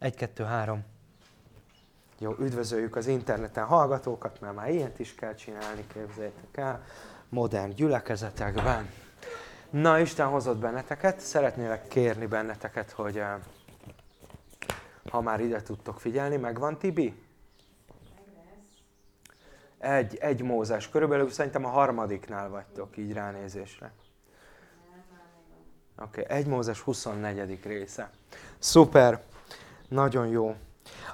Egy, kettő, három. Jó, üdvözöljük az interneten hallgatókat, mert már ilyet is kell csinálni, képzeljétek el, modern gyülekezetekben. Na, Isten hozott benneteket, szeretnélek kérni benneteket, hogy eh, ha már ide tudtok figyelni, megvan Tibi? Egy, egy mózás, körülbelül szerintem a harmadiknál vagytok így ránézésre. Oké, okay, egy Mózes 24. része. Szuper, nagyon jó.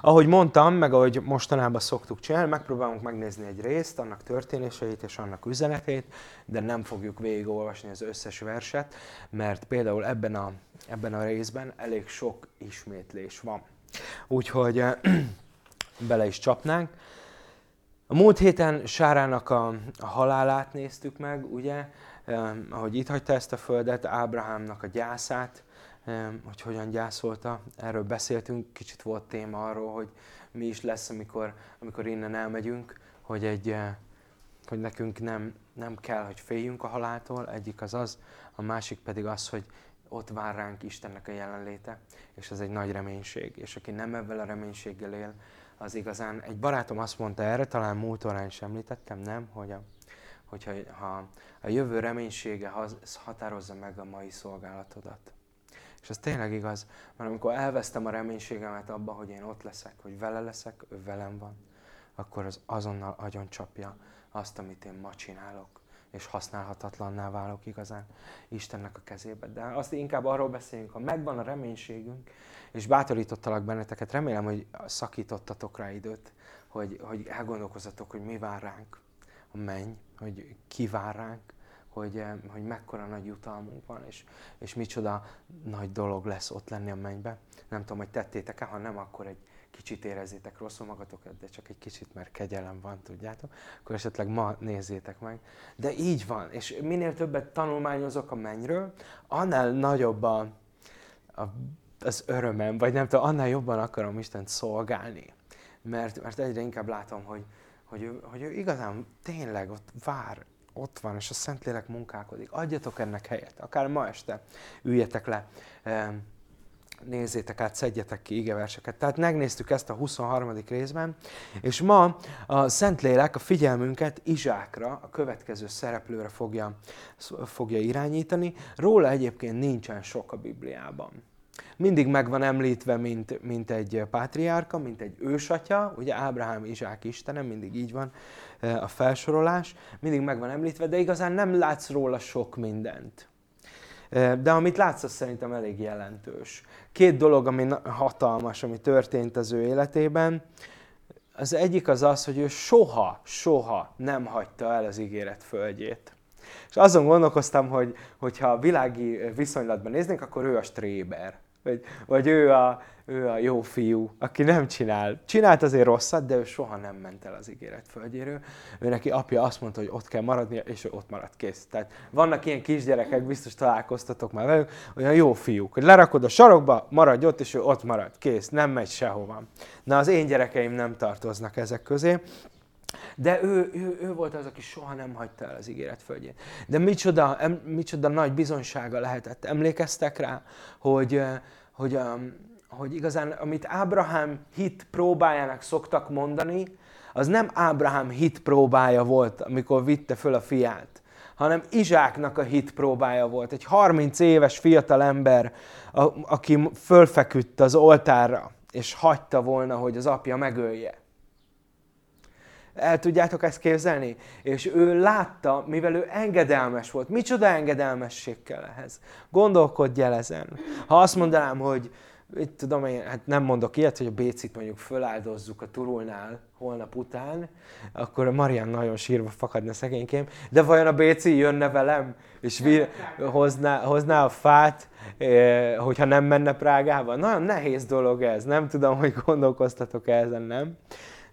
Ahogy mondtam, meg ahogy mostanában szoktuk csinálni, megpróbálunk megnézni egy részt, annak történéseit és annak üzenetét, de nem fogjuk végigolvasni az összes verset, mert például ebben a, ebben a részben elég sok ismétlés van. Úgyhogy bele is csapnánk. A múlt héten Sárának a, a halálát néztük meg, ugye, ahogy itt hagyta ezt a földet, Ábrahámnak a gyászát, hogy hogyan gyászolta. Erről beszéltünk, kicsit volt téma arról, hogy mi is lesz, amikor, amikor innen elmegyünk, hogy, egy, eh, hogy nekünk nem, nem kell, hogy féljünk a haláltól, egyik az az, a másik pedig az, hogy ott vár ránk Istennek a jelenléte, és ez egy nagy reménység. És aki nem ebben a reménységgel él, az igazán, egy barátom azt mondta erre, talán múlt órán is említettem, nem, hogy a, hogyha ha a jövő reménysége határozza meg a mai szolgálatodat. És ez tényleg igaz, mert amikor elvesztem a reménységemet abba, hogy én ott leszek, hogy vele leszek, ő velem van, akkor az azonnal agyon csapja azt, amit én ma csinálok. És használhatatlanná válok igazán Istennek a kezébe. De azt inkább arról beszéljünk, ha megvan a reménységünk, és bátorítottalak benneteket, remélem, hogy szakítottatok rá időt, hogy, hogy elgondolkozatok, hogy mi vár ránk. A menny, hogy ki vár ránk, hogy, eh, hogy mekkora nagy jutalmunk van, és, és micsoda nagy dolog lesz ott lenni a mennybe. Nem tudom, hogy tettétek-e, ha nem, akkor egy kicsit érezzétek rosszul magatokat, de csak egy kicsit, mert kegyelem van, tudjátok, akkor esetleg ma nézzétek meg. De így van, és minél többet tanulmányozok a mennyről, annál nagyobb a, a, az örömem, vagy nem tudom, annál jobban akarom Istent szolgálni. Mert, mert egyre inkább látom, hogy, hogy, hogy ő igazán tényleg ott vár ott van, és a Szentlélek munkálkodik. Adjatok ennek helyet, akár ma este üljetek le, nézzétek át, szedjetek ki igeverseket. Tehát megnéztük ezt a 23. részben, és ma a Szentlélek a figyelmünket Izsákra, a következő szereplőre fogja, fogja irányítani. Róla egyébként nincsen sok a Bibliában mindig meg van említve, mint, mint egy pátriárka, mint egy ősatya, ugye Ábrahám, Izsák Istenem, mindig így van eh, a felsorolás, mindig meg van említve, de igazán nem látsz róla sok mindent. Eh, de amit látsz, az szerintem elég jelentős. Két dolog, ami hatalmas, ami történt az ő életében. Az egyik az az, hogy ő soha, soha nem hagyta el az ígéret földjét. És azon gondolkoztam, hogy hogyha a világi viszonylatban néznénk, akkor ő a stréber. Vagy, vagy ő, a, ő a jó fiú, aki nem csinál. Csinált azért rosszat, de ő soha nem ment el az ígéret földjéről. Ő neki apja azt mondta, hogy ott kell maradnia, és ő ott maradt kész. Tehát vannak ilyen kisgyerekek, biztos találkoztatok már velük, olyan jó fiúk, hogy lerakod a sarokba, maradj ott, és ő ott marad, kész, nem megy sehova. Na az én gyerekeim nem tartoznak ezek közé. De ő, ő, ő volt az, aki soha nem hagyta el az ígéret földjén. De micsoda, em, micsoda nagy bizonysága lehetett. Emlékeztek rá, hogy, hogy, hogy igazán, amit Ábrahám hit próbájának szoktak mondani, az nem Ábrahám hit próbája volt, amikor vitte föl a fiát, hanem Izsáknak a hit próbája volt. Egy 30 éves fiatal ember, aki fölfeküdt az oltárra, és hagyta volna, hogy az apja megölje. El tudjátok ezt képzelni? És ő látta, mivel ő engedelmes volt. Micsoda engedelmesség kell ehhez? Gondolkodj el ezen. Ha azt mondanám, hogy itt tudom én, hát nem mondok ilyet, hogy a Bécit mondjuk föláldozzuk a turulnál holnap után, akkor a Marian nagyon sírva fakadna szegénykém, de vajon a Béci jönne velem, és vi- hozná, hozná a fát, eh, hogyha nem menne Prágába? Nagyon nehéz dolog ez, nem tudom, hogy gondolkoztatok -e ezen, nem?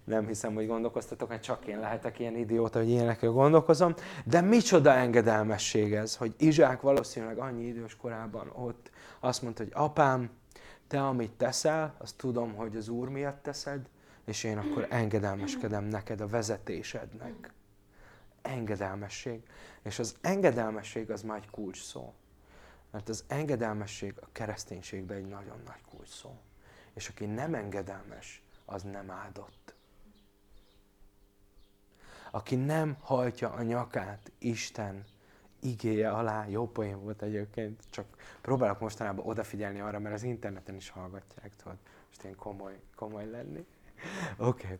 Nem hiszem, hogy gondolkoztatok, mert csak én lehetek ilyen idióta, hogy ilyenekről gondolkozom. De micsoda engedelmesség ez, hogy Izsák valószínűleg annyi idős korában ott azt mondta, hogy apám, te amit teszel, azt tudom, hogy az Úr miatt teszed, és én akkor engedelmeskedem neked a vezetésednek. Engedelmesség. És az engedelmesség az már egy kulcs szó. Mert az engedelmesség a kereszténységben egy nagyon nagy kulcs szó. És aki nem engedelmes, az nem áldott. Aki nem hajtja a nyakát Isten igéje alá, jó poén volt egyébként, csak próbálok mostanában odafigyelni arra, mert az interneten is hallgatják, tudod, és én komoly, komoly lenni. Oké. Okay.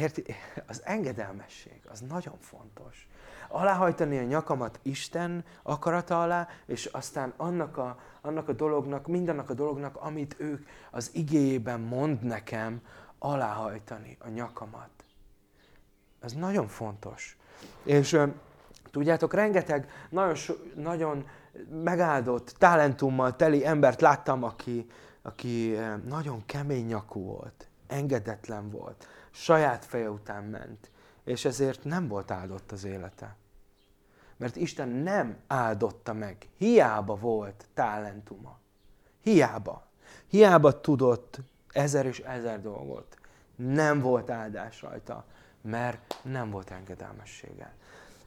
Érti? Az engedelmesség, az nagyon fontos. Aláhajtani a nyakamat Isten akarata alá, és aztán annak a, annak a dolognak, mindannak a dolognak, amit ők az igéjében mond nekem, aláhajtani a nyakamat. Ez nagyon fontos. És tudjátok, rengeteg nagyon, nagyon megáldott, talentummal teli embert láttam, aki, aki nagyon kemény nyakú volt engedetlen volt, saját feje után ment, és ezért nem volt áldott az élete. Mert Isten nem áldotta meg. Hiába volt talentuma. Hiába. Hiába tudott ezer és ezer dolgot. Nem volt áldás rajta, mert nem volt engedelmessége.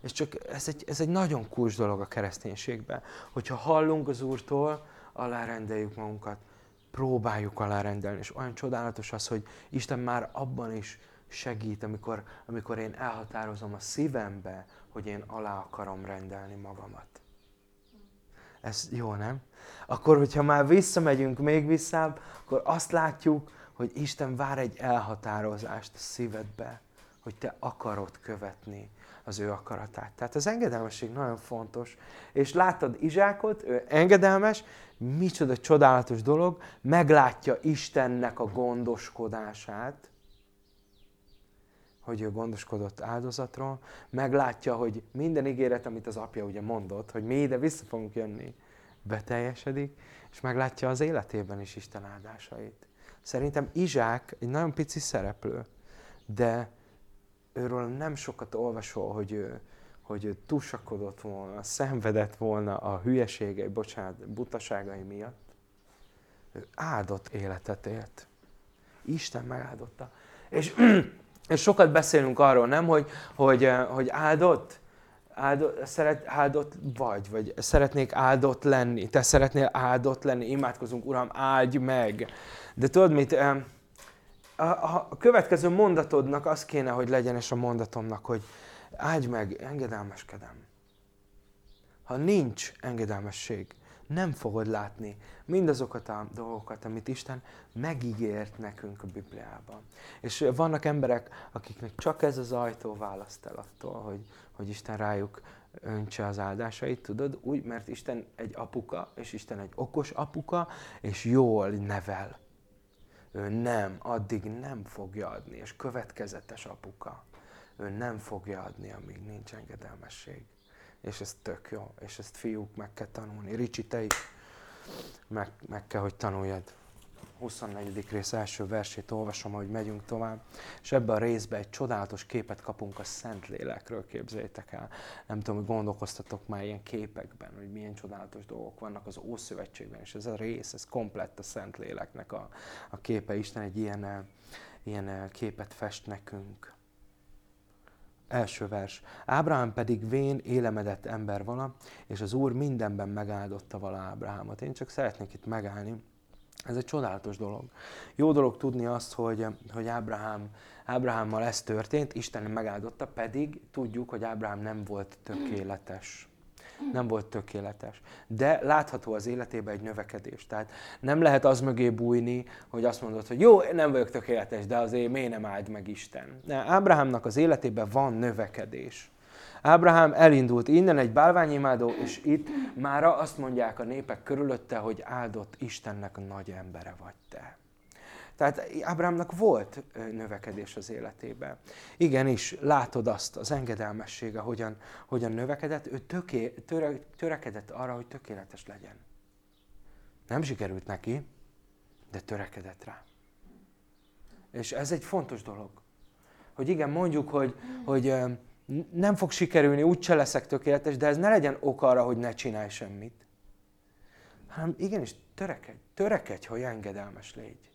És csak ez egy, ez egy nagyon kulcs dolog a kereszténységben, hogyha hallunk az Úrtól, alárendeljük magunkat, próbáljuk alárendelni. És olyan csodálatos az, hogy Isten már abban is segít, amikor, amikor én elhatározom a szívembe, hogy én alá akarom rendelni magamat. Ez jó, nem? Akkor, hogyha már visszamegyünk még visszább, akkor azt látjuk, hogy Isten vár egy elhatározást a szívedbe, hogy te akarod követni az ő akaratát. Tehát az engedelmesség nagyon fontos. És láttad Izsákot, ő engedelmes, micsoda csodálatos dolog, meglátja Istennek a gondoskodását, hogy ő gondoskodott áldozatról, meglátja, hogy minden ígéret, amit az apja ugye mondott, hogy mi ide vissza fogunk jönni, beteljesedik, és meglátja az életében is Isten áldásait. Szerintem Izsák egy nagyon pici szereplő, de őről nem sokat olvasol, hogy ő, hogy ő tusakodott volna, szenvedett volna a hülyeségei, bocsánat, butaságai miatt. Ő áldott életet élt. Isten megáldotta. És, és sokat beszélünk arról, nem, hogy, hogy, hogy áldott, áldott, szeret, áldott vagy, vagy szeretnék áldott lenni, te szeretnél áldott lenni, imádkozunk, Uram, áldj meg. De tudod mit, a, a következő mondatodnak az kéne, hogy legyen, és a mondatomnak, hogy áldj meg, engedelmeskedem. Ha nincs engedelmesség, nem fogod látni mindazokat a dolgokat, amit Isten megígért nekünk a Bibliában. És vannak emberek, akiknek csak ez az ajtó választ el attól, hogy, hogy Isten rájuk öntse az áldásait, tudod? Úgy, mert Isten egy apuka, és Isten egy okos apuka, és jól nevel ő nem, addig nem fogja adni, és következetes apuka. Ő nem fogja adni, amíg nincs engedelmesség. És ez tök jó, és ezt fiúk meg kell tanulni. Ricsi, te is meg, meg kell, hogy tanuljad. 24. rész első versét olvasom, hogy megyünk tovább, és ebben a részben egy csodálatos képet kapunk a Szentlélekről, képzeljétek el. Nem tudom, hogy gondolkoztatok már ilyen képekben, hogy milyen csodálatos dolgok vannak az Ószövetségben, és ez a rész, ez komplett a Szentléleknek a, a képe. Isten egy ilyen, ilyen képet fest nekünk. Első vers. Ábrahám pedig vén, élemedett ember vala, és az Úr mindenben megáldotta vala Ábrahámot. Én csak szeretnék itt megállni, ez egy csodálatos dolog. Jó dolog tudni azt, hogy, hogy Ábrahám, Ábrahámmal ez történt, Isten megáldotta, pedig tudjuk, hogy Ábrahám nem volt tökéletes. Nem volt tökéletes. De látható az életében egy növekedés. Tehát nem lehet az mögé bújni, hogy azt mondod, hogy jó, nem vagyok tökéletes, de azért miért nem áld meg Isten. De Ábrahámnak az életében van növekedés. Ábrahám elindult innen egy bálványimádó, és itt már azt mondják a népek körülötte, hogy áldott Istennek nagy embere vagy te. Tehát Ábrahámnak volt növekedés az életében. Igenis, látod azt, az engedelmessége, hogyan, hogyan növekedett, ő töké, töre, törekedett arra, hogy tökéletes legyen. Nem sikerült neki, de törekedett rá. És ez egy fontos dolog. Hogy igen, mondjuk, hogy, hogy nem fog sikerülni, úgyse leszek tökéletes, de ez ne legyen ok arra, hogy ne csinálj semmit. Hanem igenis törekedj, törekedj, hogy engedelmes légy.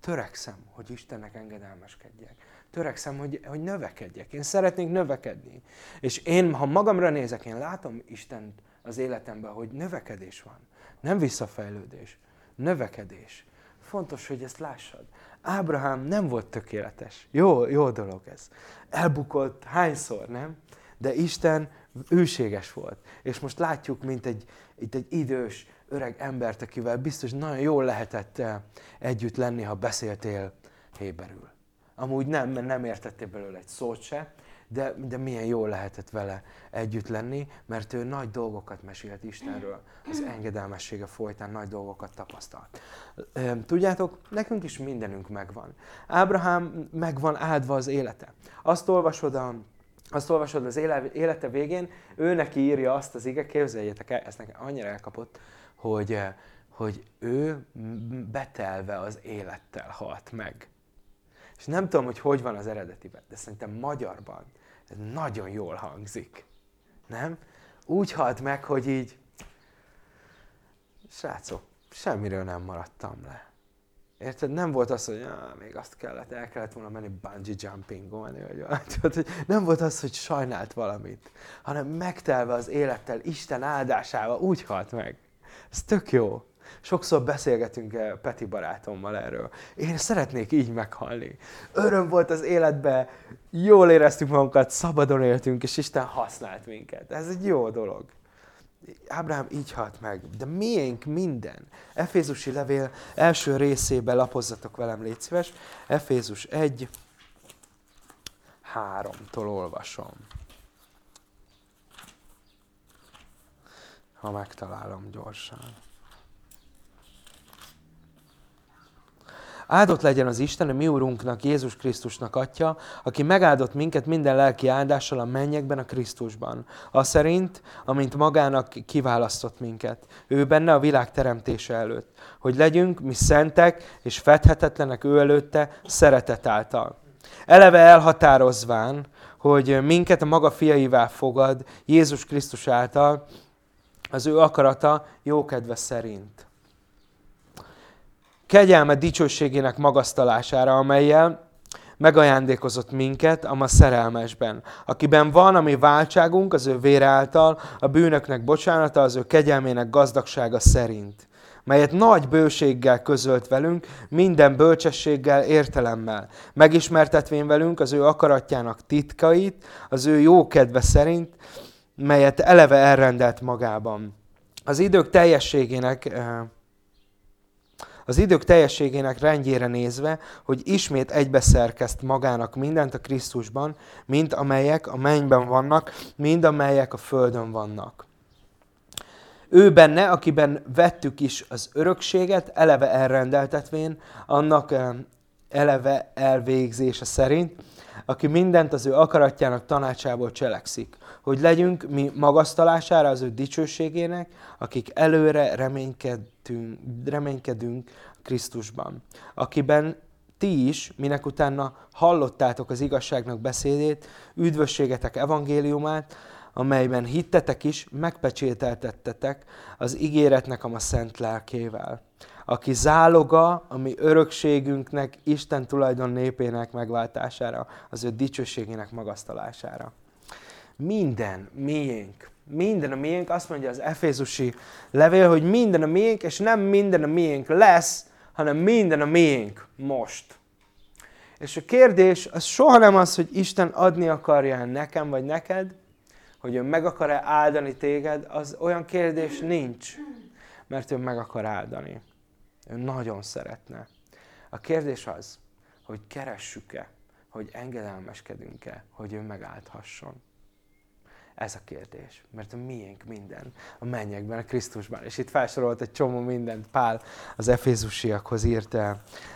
Törekszem, hogy Istennek engedelmeskedjek. Törekszem, hogy, hogy növekedjek. Én szeretnék növekedni. És én, ha magamra nézek, én látom Istent az életemben, hogy növekedés van. Nem visszafejlődés. Növekedés. fontos, hogy ezt lássad. Ábrahám nem volt tökéletes. Jó, jó dolog ez. Elbukott hányszor, nem? De Isten őséges volt. És most látjuk, mint egy, itt egy idős, öreg embert, akivel biztos nagyon jól lehetett eh, együtt lenni, ha beszéltél héberül. Amúgy nem, mert nem értettél belőle egy szót se, de, de milyen jól lehetett vele együtt lenni, mert ő nagy dolgokat mesélt Istenről, az engedelmessége folytán nagy dolgokat tapasztalt. Tudjátok, nekünk is mindenünk megvan. Ábrahám megvan áldva az élete. Azt olvasod a azt olvasod az élete végén, ő neki írja azt az ige, képzeljétek el, ezt nekem annyira elkapott, hogy, hogy ő betelve az élettel halt meg. És nem tudom, hogy hogy van az eredetiben, de szerintem magyarban nagyon jól hangzik. Nem? Úgy halt meg, hogy így, srácok, semmiről nem maradtam le. Érted? Nem volt az, hogy ah, még azt kellett, el kellett volna menni bungee jumpingolni, vagy hogy nem volt az, hogy sajnált valamit, hanem megtelve az élettel, Isten áldásával úgy halt meg. Ez tök jó. Sokszor beszélgetünk Peti barátommal erről. Én szeretnék így meghalni. Öröm volt az életbe, jól éreztük magunkat, szabadon éltünk, és Isten használt minket. Ez egy jó dolog. Ábrám így halt meg, de miénk minden. Efézusi levél első részébe lapozzatok velem, légy szíves. Efézus 1, 3-tól olvasom. Ha megtalálom gyorsan. Áldott legyen az Isten, a mi Úrunknak, Jézus Krisztusnak Atya, aki megáldott minket minden lelki áldással a mennyekben, a Krisztusban. A szerint, amint magának kiválasztott minket. Ő benne a világ teremtése előtt. Hogy legyünk mi szentek és fedhetetlenek ő előtte szeretet által. Eleve elhatározván, hogy minket a maga fiaivá fogad Jézus Krisztus által, az ő akarata jókedve szerint kegyelme dicsőségének magasztalására, amelyel megajándékozott minket a ma szerelmesben, akiben van a mi váltságunk az ő vére által, a bűnöknek bocsánata az ő kegyelmének gazdagsága szerint, melyet nagy bőséggel közölt velünk, minden bölcsességgel, értelemmel, megismertetvén velünk az ő akaratjának titkait, az ő jó kedve szerint, melyet eleve elrendelt magában. Az idők teljességének eh, az idők teljességének rendjére nézve, hogy ismét egybeszerkeszt magának mindent a Krisztusban, mind amelyek a mennyben vannak, mind amelyek a földön vannak. Ő benne, akiben vettük is az örökséget, eleve elrendeltetvén, annak eh, eleve elvégzése szerint, aki mindent az ő akaratjának tanácsából cselekszik, hogy legyünk mi magasztalására az ő dicsőségének, akik előre reménykedünk, reménykedünk Krisztusban, akiben ti is, minek utána hallottátok az igazságnak beszédét, üdvösségetek evangéliumát, amelyben hittetek is, megpecsételtettetek az ígéretnek a szent lelkével aki záloga a mi örökségünknek, Isten tulajdon népének megváltására, az ő dicsőségének magasztalására. Minden miénk, minden a miénk, azt mondja az Efézusi levél, hogy minden a miénk, és nem minden a miénk lesz, hanem minden a miénk most. És a kérdés az soha nem az, hogy Isten adni akarja nekem vagy neked, hogy ő meg akar-e áldani téged, az olyan kérdés nincs, mert ő meg akar áldani. Ő nagyon szeretne. A kérdés az, hogy keressük-e, hogy engedelmeskedünk-e, hogy ő megállthasson. Ez a kérdés, mert a miénk minden a mennyekben, a Krisztusban. És itt felsorolt egy csomó mindent Pál az Efézusiakhoz írt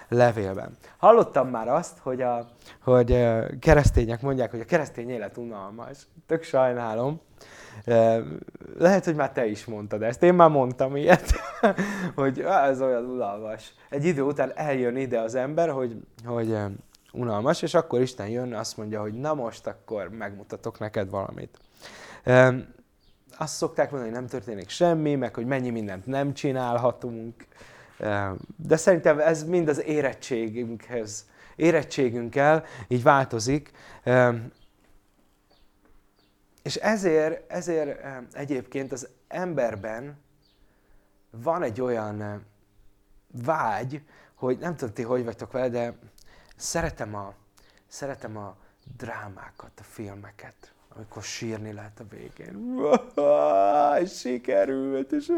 levélben. Hallottam már azt, hogy, a, hogy keresztények mondják, hogy a keresztény élet unalmas. Tök sajnálom, lehet, hogy már te is mondtad ezt. Én már mondtam ilyet, hogy ez olyan unalmas. Egy idő után eljön ide az ember, hogy, hogy unalmas, és akkor Isten jön, azt mondja, hogy na most akkor megmutatok neked valamit. Azt szokták mondani, hogy nem történik semmi, meg hogy mennyi mindent nem csinálhatunk. De szerintem ez mind az érettségünkhez, érettségünkkel így változik. És ezért, ezért egyébként az emberben van egy olyan vágy, hogy nem tudom ti, hogy vagytok vele, de szeretem a, szeretem a drámákat, a filmeket, amikor sírni lehet a végén. Sikerült, és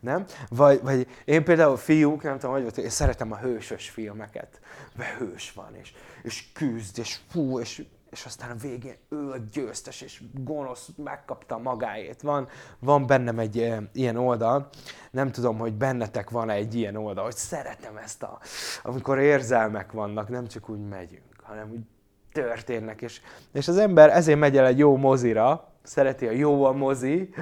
nem? Vagy, vagy én például fiúk, nem tudom, hogy én szeretem a hősös filmeket, mert hős van, és, és küzd, és fú, és és aztán a végén ő a győztes, és gonosz megkapta magáét. Van, van bennem egy e, ilyen oldal, nem tudom, hogy bennetek van egy ilyen oldal, hogy szeretem ezt a, amikor érzelmek vannak, nem csak úgy megyünk, hanem úgy történnek, és, és az ember ezért megy el egy jó mozira, szereti a jó a mozi,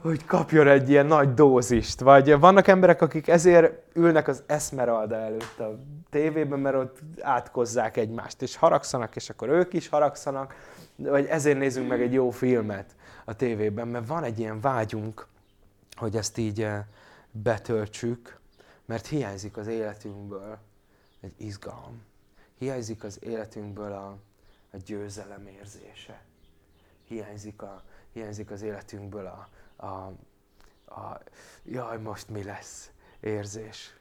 hogy kapjon egy ilyen nagy dózist. Vagy vannak emberek, akik ezért ülnek az Esmeralda előtt a tévében, mert ott átkozzák egymást, és haragszanak, és akkor ők is haragszanak, vagy ezért nézünk meg egy jó filmet a tévében, mert van egy ilyen vágyunk, hogy ezt így eh, betöltsük, mert hiányzik az életünkből egy izgalom. Hiányzik az életünkből a, a győzelem érzése. Hiányzik, a, hiányzik az életünkből a, a, a jaj, most mi lesz érzés.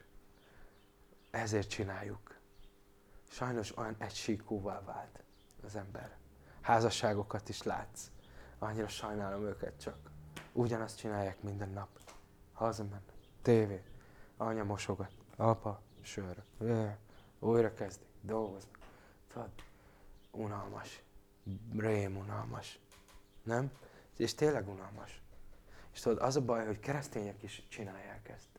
Ezért csináljuk. Sajnos olyan egysíkúvá vált az ember. Házasságokat is látsz. Annyira sajnálom őket csak. Ugyanazt csinálják minden nap. Hazamen. Tévé. Anya mosogat. Apa. Sör. Újra kezdik. Dolgozni. Tudod? Unalmas. Rém unalmas. Nem? És tényleg unalmas. És tudod, az a baj, hogy keresztények is csinálják ezt.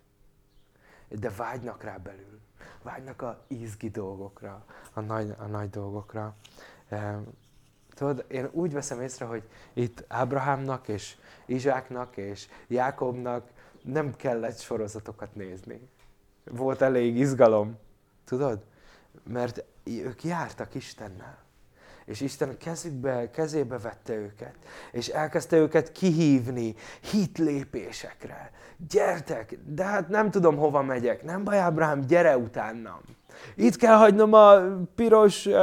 De vágynak rá belül vágynak a izgi dolgokra, a nagy, a nagy dolgokra. Tudod, én úgy veszem észre, hogy itt Ábrahámnak és Izsáknak és Jákobnak nem kellett sorozatokat nézni. Volt elég izgalom, tudod? Mert ők jártak Istennel. És Isten kezükbe, kezébe vette őket, és elkezdte őket kihívni hitlépésekre. Gyertek, de hát nem tudom hova megyek. Nem baj, Ábrahám, gyere utánam. Itt kell hagynom a piros uh,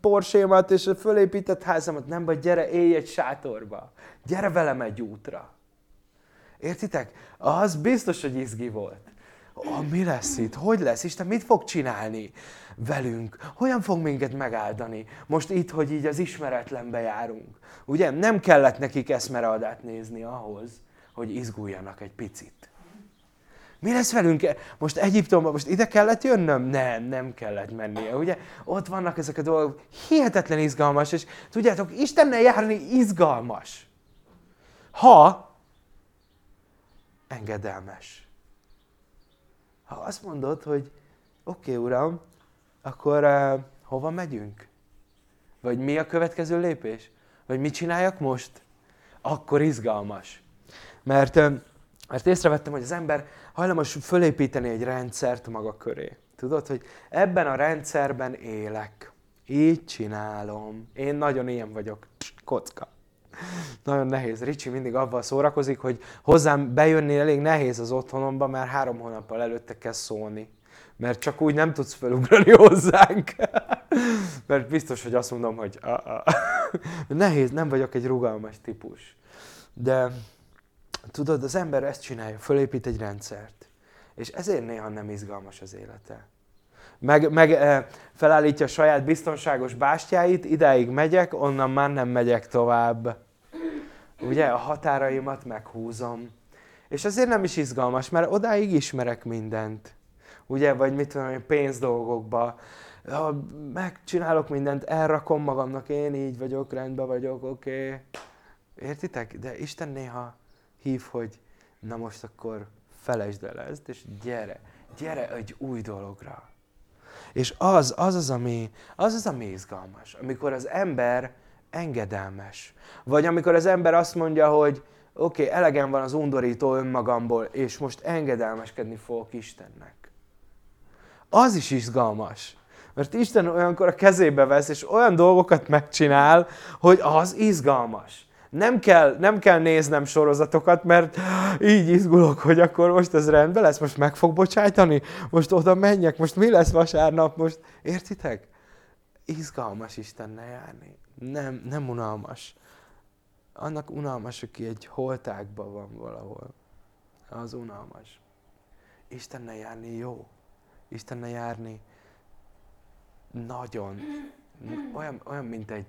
porsémat és a fölépített házamat. Nem baj, gyere, élj egy sátorba. Gyere velem egy útra. Értitek? Az biztos, hogy izgi volt. Oh, mi lesz itt? Hogy lesz? Isten mit fog csinálni? Velünk? Hogyan fog minket megáldani? Most itt, hogy így az ismeretlenbe járunk. Ugye nem kellett nekik eszmeradát nézni ahhoz, hogy izguljanak egy picit. Mi lesz velünk? Most Egyiptomban, most ide kellett jönnöm? Nem, nem kellett mennie, ugye? Ott vannak ezek a dolgok, hihetetlen izgalmas, és tudjátok, Istennel járni izgalmas. Ha engedelmes. Ha azt mondod, hogy oké, okay, Uram, akkor uh, hova megyünk? Vagy mi a következő lépés? Vagy mit csináljak most? Akkor izgalmas. Mert, uh, mert észrevettem, hogy az ember hajlamos fölépíteni egy rendszert maga köré. Tudod, hogy ebben a rendszerben élek. Így csinálom. Én nagyon ilyen vagyok. Kocka. Nagyon nehéz. Ricsi mindig avval szórakozik, hogy hozzám bejönni elég nehéz az otthonomba, mert három hónappal előtte kell szólni mert csak úgy nem tudsz felugrani hozzánk. mert biztos, hogy azt mondom, hogy nehéz, nem vagyok egy rugalmas típus. De tudod, az ember ezt csinálja, fölépít egy rendszert. És ezért néha nem izgalmas az élete. Meg, meg e, felállítja a saját biztonságos bástyáit, idáig megyek, onnan már nem megyek tovább. Ugye, a határaimat meghúzom. És azért nem is izgalmas, mert odáig ismerek mindent ugye, vagy mit tudom én, pénzdolgokba, ha megcsinálok mindent, elrakom magamnak, én így vagyok, rendben vagyok, oké. Okay. Értitek? De Isten néha hív, hogy na most akkor felejtsd el ezt, és gyere, gyere egy új dologra. És az, az az, ami, az az, ami izgalmas, amikor az ember engedelmes. Vagy amikor az ember azt mondja, hogy oké, okay, elegem van az undorító önmagamból, és most engedelmeskedni fogok Istennek az is izgalmas. Mert Isten olyankor a kezébe vesz, és olyan dolgokat megcsinál, hogy az izgalmas. Nem kell, nem kell néznem sorozatokat, mert így izgulok, hogy akkor most ez rendben lesz, most meg fog bocsájtani, most oda menjek, most mi lesz vasárnap, most értitek? Izgalmas Istennel járni. Nem, nem unalmas. Annak unalmas, aki egy holtákban van valahol. Az unalmas. Istennel járni jó Istennel járni nagyon, olyan, olyan mint egy,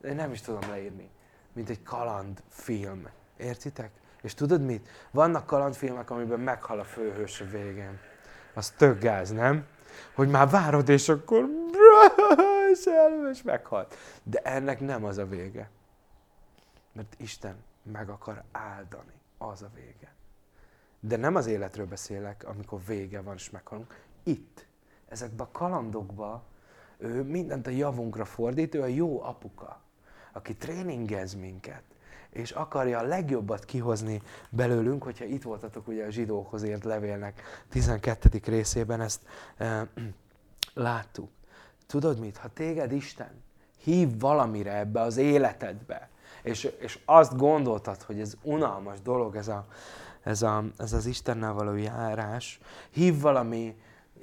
nem is tudom leírni, mint egy kalandfilm. Értitek? És tudod mit? Vannak kalandfilmek, amiben meghal a főhős a végén. Az tök gáz, nem? Hogy már várod, és akkor és meghalt. De ennek nem az a vége. Mert Isten meg akar áldani. Az a vége. De nem az életről beszélek, amikor vége van, és meghalunk. Itt, ezekben a kalandokban, ő mindent a javunkra fordít, ő a jó apuka, aki tréningez minket, és akarja a legjobbat kihozni belőlünk, hogyha itt voltatok ugye a zsidókhoz ért levélnek 12. részében, ezt e, láttuk. Tudod mit? Ha téged Isten hív valamire ebbe az életedbe, és, és azt gondoltad, hogy ez unalmas dolog, ez, a, ez, a, ez az Istennel való járás, hív valami,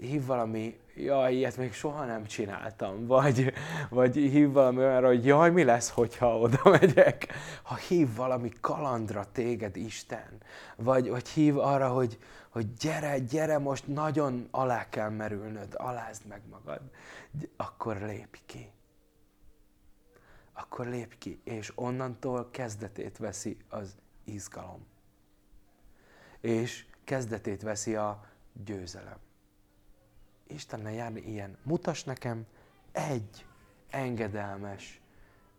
hív valami, jaj, ilyet még soha nem csináltam, vagy, vagy hív valami olyanra, hogy jaj, mi lesz, hogyha oda megyek. Ha hív valami kalandra téged Isten, vagy, vagy hív arra, hogy, hogy gyere, gyere, most nagyon alá kell merülnöd, alázd meg magad, akkor lépj ki. Akkor lépj ki, és onnantól kezdetét veszi az izgalom. És kezdetét veszi a győzelem. Istennel járni ilyen. Mutas nekem egy engedelmes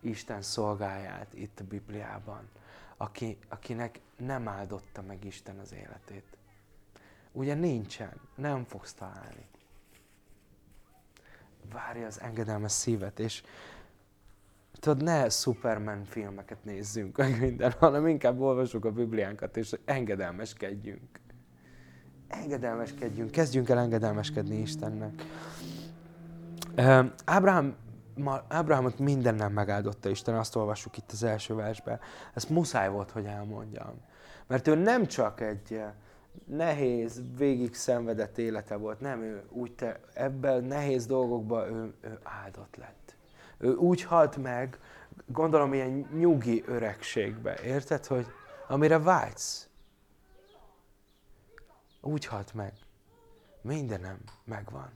Isten szolgáját itt a Bibliában, aki, akinek nem áldotta meg Isten az életét. Ugye nincsen, nem fogsz találni. Várja az engedelmes szívet, és tudod, ne Superman filmeket nézzünk, meg minden, hanem inkább olvasjuk a Bibliánkat, és engedelmeskedjünk engedelmeskedjünk, kezdjünk el engedelmeskedni Istennek. Ábrahám, Ábrahámot mindennel megáldotta Isten, azt olvassuk itt az első versben. Ezt muszáj volt, hogy elmondjam. Mert ő nem csak egy nehéz, végig szenvedett élete volt, nem, ő úgy te, ebben nehéz dolgokban ő, ő áldott lett. Ő úgy halt meg, gondolom ilyen nyugi öregségbe, érted, hogy amire vágysz. Úgy halt meg. Mindenem megvan.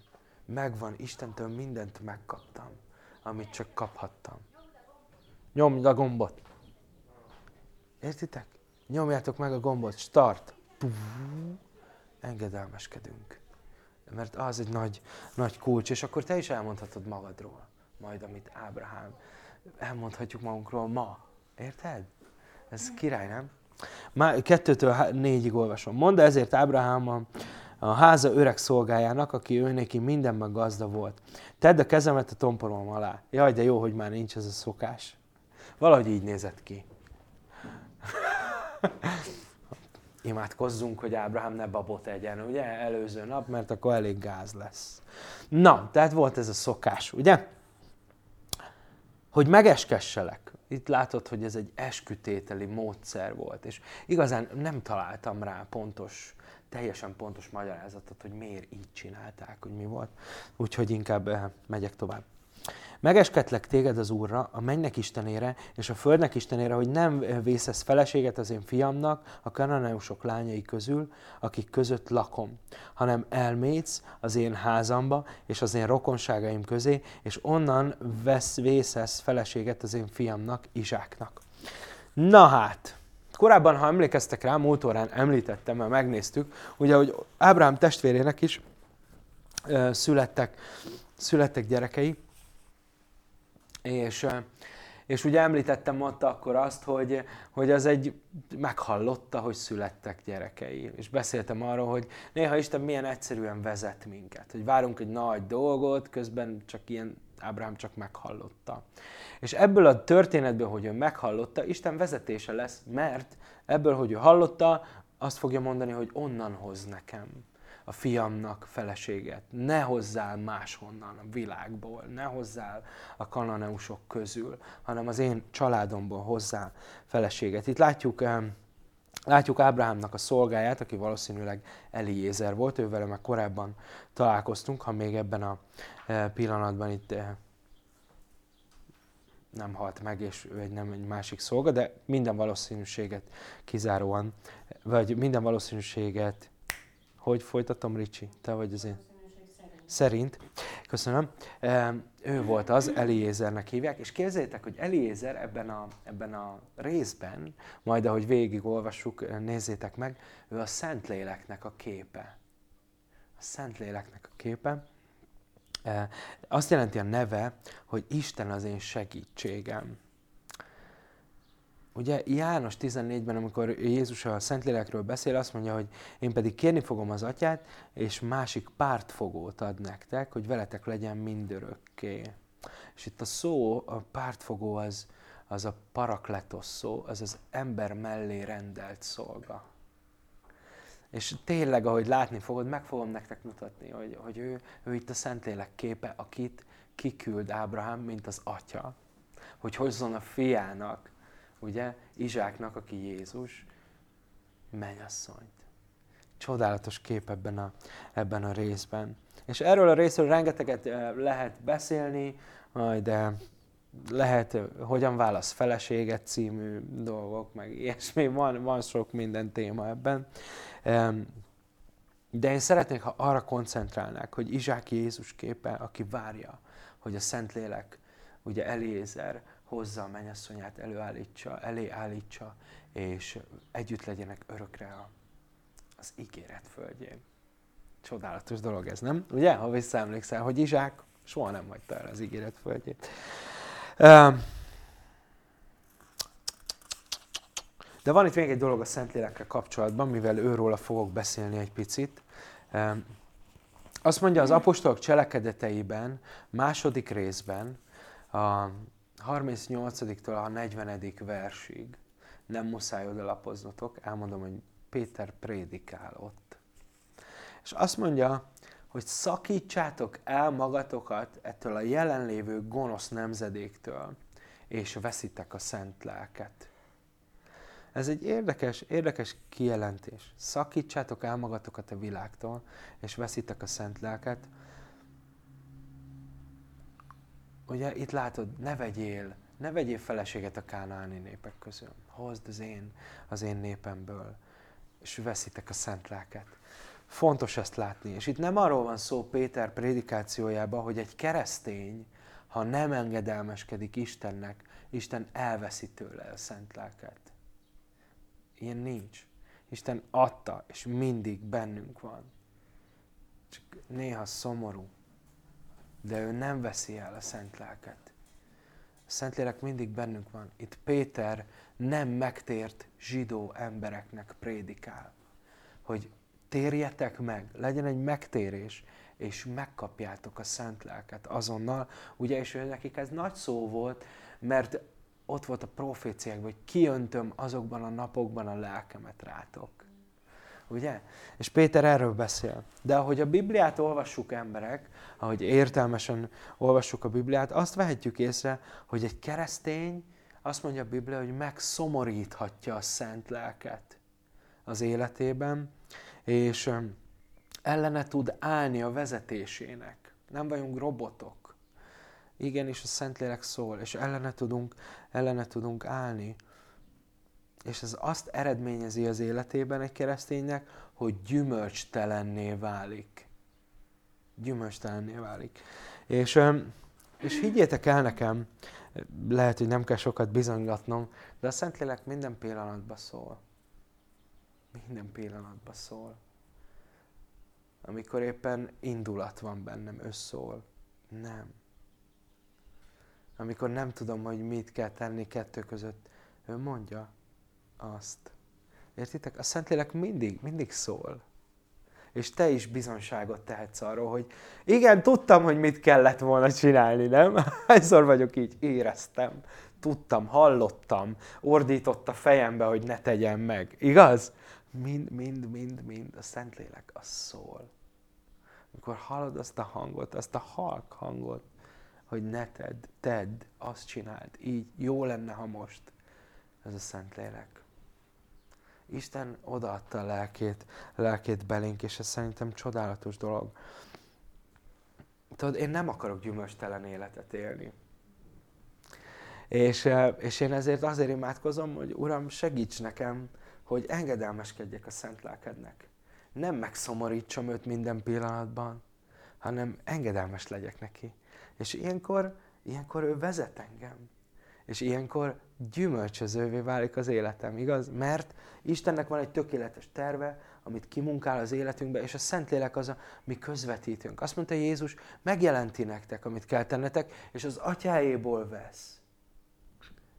Megvan. Istentől mindent megkaptam, amit csak kaphattam. Nyomd a gombot. Értitek? Nyomjátok meg a gombot. Start. Engedelmeskedünk. Mert az egy nagy, nagy kulcs, és akkor te is elmondhatod magadról, majd amit Ábrahám. Elmondhatjuk magunkról ma. Érted? Ez király, nem? Már kettőtől négyig olvasom. Mondd ezért Ábrahám a, a háza öreg szolgájának, aki ő neki mindenben gazda volt. Tedd a kezemet a tomporom alá. Jaj, de jó, hogy már nincs ez a szokás. Valahogy így nézett ki. Imádkozzunk, hogy Ábrahám ne babot egyen, ugye? Előző nap, mert akkor elég gáz lesz. Na, tehát volt ez a szokás, ugye? Hogy megeskesselek. Itt látod, hogy ez egy eskütételi módszer volt, és igazán nem találtam rá pontos, teljesen pontos magyarázatot, hogy miért így csinálták, hogy mi volt. Úgyhogy inkább eh, megyek tovább. Megesketlek téged az Úrra, a mennek Istenére és a földnek Istenére, hogy nem vészesz feleséget az én fiamnak a kananeusok lányai közül, akik között lakom, hanem elmész az én házamba és az én rokonságaim közé, és onnan vesz, vészesz feleséget az én fiamnak, Izsáknak. Na hát, korábban, ha emlékeztek rá, múlt órán említettem, mert megnéztük, ugye, hogy Ábrám testvérének is születtek, születtek gyerekei, és, és ugye említettem ott akkor azt, hogy, hogy az egy meghallotta, hogy születtek gyerekei. És beszéltem arról, hogy néha Isten milyen egyszerűen vezet minket. Hogy várunk egy nagy dolgot, közben csak ilyen Ábrám csak meghallotta. És ebből a történetből, hogy ő meghallotta, Isten vezetése lesz, mert ebből, hogy ő hallotta, azt fogja mondani, hogy onnan hoz nekem a fiamnak feleséget. Ne hozzál máshonnan a világból, ne hozzál a kananeusok közül, hanem az én családomból hozzá feleséget. Itt látjuk, látjuk Ábrahámnak a szolgáját, aki valószínűleg Eliézer volt, ővel meg korábban találkoztunk, ha még ebben a eh, pillanatban itt eh, nem halt meg, és ő egy nem egy másik szolga, de minden valószínűséget kizáróan, vagy minden valószínűséget hogy folytatom, Ricsi? Te vagy az én? szerint, köszönöm, ő volt az, Eliézernek hívják, és képzeljétek, hogy Eliézer ebben a, ebben a részben, majd ahogy végigolvassuk, nézzétek meg, ő a Szentléleknek a képe. A Szentléleknek a képe. Azt jelenti a neve, hogy Isten az én segítségem. Ugye János 14-ben, amikor Jézus a Szentlélekről beszél, azt mondja, hogy én pedig kérni fogom az atyát, és másik pártfogót ad nektek, hogy veletek legyen mindörökké. És itt a szó, a pártfogó az, az a parakletos szó, az az ember mellé rendelt szolga. És tényleg, ahogy látni fogod, meg fogom nektek mutatni, hogy, hogy ő, ő itt a Szentlélek képe, akit kiküld Ábrahám, mint az atya, hogy hozzon a fiának ugye, Izsáknak, aki Jézus, mennyasszonyt. Csodálatos kép ebben a, ebben a részben. És erről a részről rengeteget eh, lehet beszélni, de lehet, eh, hogyan válasz feleséget című dolgok, meg ilyesmi, van, van sok minden téma ebben. De én szeretnék, ha arra koncentrálnák, hogy Izsák Jézus képe, aki várja, hogy a Szentlélek, ugye Eliézer, hozza a mennyasszonyát, előállítsa, elé állítsa, és együtt legyenek örökre a, az ígéret földjén. Csodálatos dolog ez, nem? Ugye, ha visszaemlékszel, hogy Izsák soha nem hagyta el az ígéret földjét. De van itt még egy dolog a Szentlélekkel kapcsolatban, mivel őról fogok beszélni egy picit. Azt mondja az apostolok cselekedeteiben, második részben, a 38-tól a 40. versig nem muszáj odalapoznotok, elmondom, hogy Péter prédikál ott. És azt mondja, hogy szakítsátok el magatokat ettől a jelenlévő gonosz nemzedéktől, és veszitek a szent lelket. Ez egy érdekes, érdekes kijelentés. Szakítsátok el magatokat a világtól, és veszitek a szent lelket, ugye itt látod, ne vegyél, ne vegyél feleséget a kánáni népek közül. Hozd az én, az én népemből, és veszitek a szent lelket. Fontos ezt látni. És itt nem arról van szó Péter prédikációjában, hogy egy keresztény, ha nem engedelmeskedik Istennek, Isten elveszi tőle a szent lelket. Ilyen nincs. Isten adta, és mindig bennünk van. Csak néha szomorú de ő nem veszi el a szent lelket. A Szentlélek mindig bennünk van. Itt Péter nem megtért zsidó embereknek prédikál, hogy térjetek meg, legyen egy megtérés, és megkapjátok a szent lelket azonnal. Ugye, és nekik ez nagy szó volt, mert ott volt a proféciák, hogy kiöntöm azokban a napokban a lelkemet rátok. Ugye? És Péter erről beszél. De ahogy a Bibliát olvassuk emberek, ahogy értelmesen olvassuk a Bibliát, azt vehetjük észre, hogy egy keresztény, azt mondja a Biblia, hogy megszomoríthatja a szent lelket az életében, és ellene tud állni a vezetésének. Nem vagyunk robotok. Igenis a Szentlélek szól, és ellene tudunk, ellene tudunk állni és ez azt eredményezi az életében egy kereszténynek, hogy gyümölcstelenné válik. Gyümölcstelenné válik. És, és higgyétek el nekem, lehet, hogy nem kell sokat bizonygatnom, de a Szentlélek minden pillanatban szól. Minden pillanatban szól. Amikor éppen indulat van bennem, ő szól. Nem. Amikor nem tudom, hogy mit kell tenni kettő között, ő mondja azt. Értitek? A Szentlélek mindig, mindig szól. És te is bizonságot tehetsz arról, hogy igen, tudtam, hogy mit kellett volna csinálni, nem? Hányszor vagyok így, éreztem, tudtam, hallottam, ordított a fejembe, hogy ne tegyem meg. Igaz? Mind, mind, mind, mind a Szentlélek az szól. Amikor hallod azt a hangot, azt a halk hangot, hogy ne tedd, tedd, azt csináld, így jó lenne, ha most. Ez a Szentlélek. Isten odaadta a lelkét, lelkét belénk, és ez szerintem csodálatos dolog. Tudod, én nem akarok gyümölcstelen életet élni. És, eh, és én ezért azért imádkozom, hogy Uram, segíts nekem, hogy engedelmeskedjek a szent lelkednek. Nem megszomorítsam őt minden pillanatban, hanem engedelmes legyek neki. És ilyenkor, ilyenkor ő vezet engem. És ilyenkor gyümölcsözővé válik az életem, igaz? Mert Istennek van egy tökéletes terve, amit kimunkál az életünkbe, és a Szentlélek az, a mi közvetítünk. Azt mondta Jézus, megjelenti nektek, amit kell tennetek, és az atyáéból vesz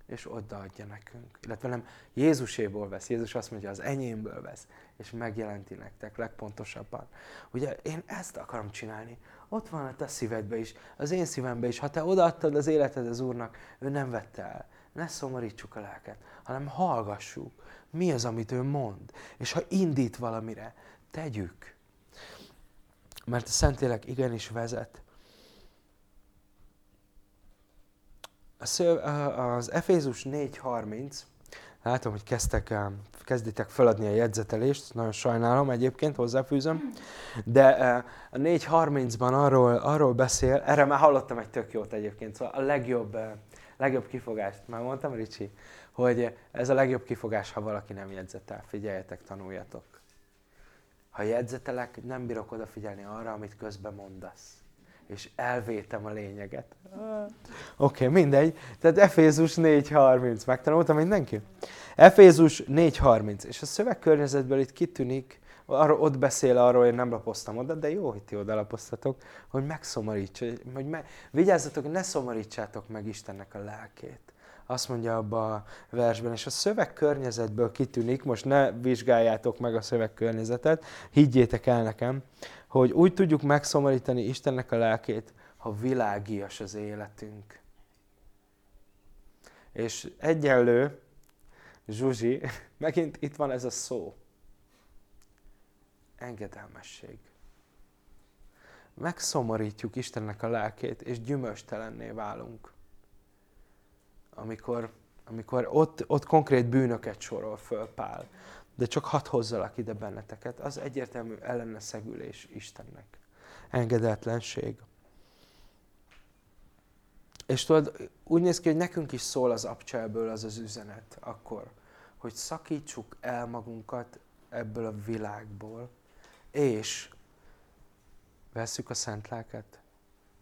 és odaadja nekünk. Illetve nem Jézuséból vesz. Jézus azt mondja, az enyémből vesz, és megjelenti nektek legpontosabban. Ugye én ezt akarom csinálni. Ott van a te szívedbe is, az én szívembe is. Ha te odaadtad az életed az Úrnak, ő nem vette el. Ne szomorítsuk a lelket, hanem hallgassuk. Mi az, amit ő mond. És ha indít valamire, tegyük. Mert a Szentlélek igenis vezet. az Efézus 4.30, látom, hogy kezdtek, kezditek feladni a jegyzetelést, nagyon sajnálom egyébként, hozzáfűzöm, de a 4.30-ban arról, arról beszél, erre már hallottam egy tök jót egyébként, szóval a legjobb, legjobb kifogást, már mondtam Ricsi, hogy ez a legjobb kifogás, ha valaki nem jegyzetel. Figyeljetek, tanuljatok. Ha jegyzetelek, nem bírok odafigyelni arra, amit közben mondasz és elvétem a lényeget. Oké, okay, mindegy. Tehát Efézus 4.30. Megtanultam mindenki? Efézus 4.30. És a szövegkörnyezetből itt kitűnik, arról, ott beszél arról, én nem lapoztam oda, de jó, hogy ti oda lapoztatok, hogy megszomoríts, hogy me, vigyázzatok, ne szomorítsátok meg Istennek a lelkét. Azt mondja abba a versben, és a szövegkörnyezetből kitűnik, most ne vizsgáljátok meg a szövegkörnyezetet, higgyétek el nekem, hogy úgy tudjuk megszomorítani Istennek a lelkét, ha világias az életünk. És egyenlő, Zsuzsi, megint itt van ez a szó. Engedelmesség. Megszomorítjuk Istennek a lelkét, és gyümölcstelenné válunk. Amikor, amikor ott, ott konkrét bűnöket sorol föl Pál de csak hadd hozzalak ide benneteket. Az egyértelmű ellene szegülés Istennek. Engedetlenség. És tudod, úgy néz ki, hogy nekünk is szól az abcselből az az üzenet akkor, hogy szakítsuk el magunkat ebből a világból, és veszük a szent lelket,